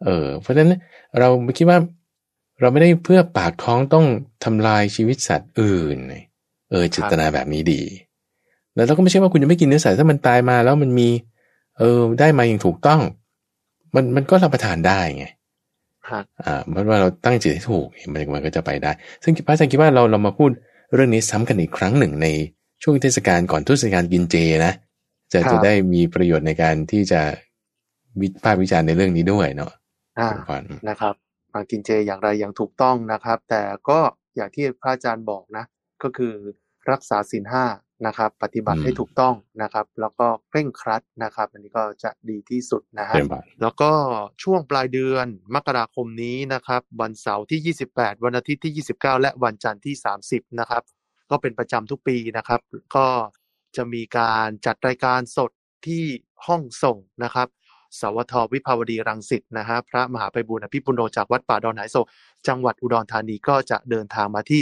Speaker 2: เออ เพราะฉะนั้นเราไม่คิดว่าเราไม่ได้เพื่อปากท้องต้องทำลายชีวิตสัตว์อื่น เออเจตนาแบบนี้ดี แล้วเราก็ไม่ใช่ว่าคุณจะไม่กินเนื้อสัตว์ถ้ามันตายมาแล้วมันมี เออ ได้มาอย่างถูกต้อง มันมันก็รับประทานได้ไง อ่าเพราะว่าเราตั้งจิตให้ถูกมันมันก็จะไปได้ ซึ่งพระอาจารย์คิดว่าเราเรามาพูดเรื่องนี้ซ้ำกันอีกครั้งหนึ่งในช่วงเทศกาลก่อนทุศกาลกินเจนะจะจะได้มีประโยชน์ในการที่จะวิพากษ์วิจารณ์ในเรื่องนี้ด้วยเนาะ
Speaker 1: นะครับมากินเจอย่างไรอย่างถูกต้องนะครับ แต่ก็อย่างที่พระอาจารย์บอกนะ ก็คือรักษาศีลห้า นะครับ ปฏิบัติให้ถูกต้องนะครับ แล้วก็เคร่งครัดนะครับ อันนี้ก็จะดีที่สุดนะฮะแล้วก็ช่วงปลายเดือนมกราคมนี้นะครับ วันเสาร์ที่ 28 วันอาทิตย์ที่ 29 และวันจันทร์ที่ 30 นะครับ ก็เป็นประจำทุกปีนะครับ ก็จะมีการจัดรายการสดที่ห้องส่งนะครับสวทวิภาวดีรังสิตนะฮะพระมหาไปบุญอภิปุโนจากวัดป่าดอนหายโศกจังหวัดอุดรธานีก็จะเดินทางมาที่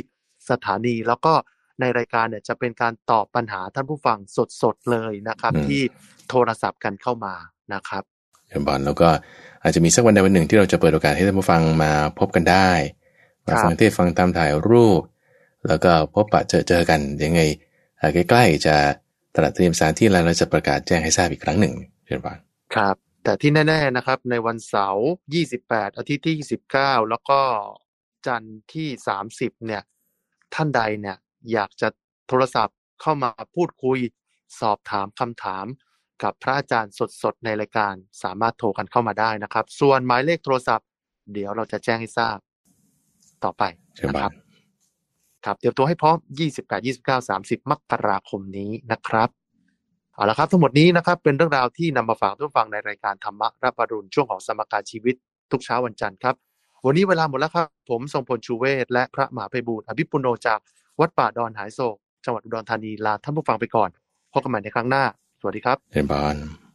Speaker 1: สถานีแล้วก็ ในรายการเนี่ยจะเป็นการตอบปัญหาท่านผู้ฟังสดๆเลยนะครับ ที่โทรศัพท์กันเข้ามานะครับ
Speaker 2: เบอลแล้วก็อาจจะมีสักวันใดวันหนึ่งที่เราจะเปิดโอกาสให้ท่านผู้ฟังมาพบกันได้มาฟังเทศฟังตามถ่ายรูป แล้วก็พบปะเจอเจอกันยังไงใกล้ๆจะตรัสเตรียมสถานที่แล้วเราจะประกาศแจ้งให้ทราบอีกครั้งหนึ่งเชิญบาน
Speaker 1: ครับ แต่ที่แน่ๆนะครับในวันเสาร์28 อาทิตย์ที่ 29 แล้วก็จันทร์ที่ 30เนี่ยท่านใดเนี่ย อยากจะโทรศัพท์เข้ามาพูดคุย สอบถามคำถาม กับพระอาจารย์สดๆ ในรายการสามารถโทรกันเข้ามาได้นะครับ ส่วนหมายเลขโทรศัพท์ เดี๋ยวเราจะแจ้งให้ทราบ ต่อไปนะครับครับเตรียมตัวให้พร้อม 28 29 30 มกราคมนี้นะครับเอาละครับ ทั้งหมดนี้นะครับ เป็นเรื่องราวที่นำมาฝากทุกฟังในรายการธรรมะรับปรุณช่วงของสมการชีวิตทุกเช้าวันจันทร์ครับ วันนี้เวลาหมดแล้วครับ ผมทรงพลชูเวศและพระมหาไพบูลอภิปุโนจาก วัดป่าดอนหายโศกจังหวัดอุดรธานีลาท่านผู้ฟังไปก่อนพบกันใหม่ในครั้งหน้า สวัสดีครับ
Speaker 2: เฮบาน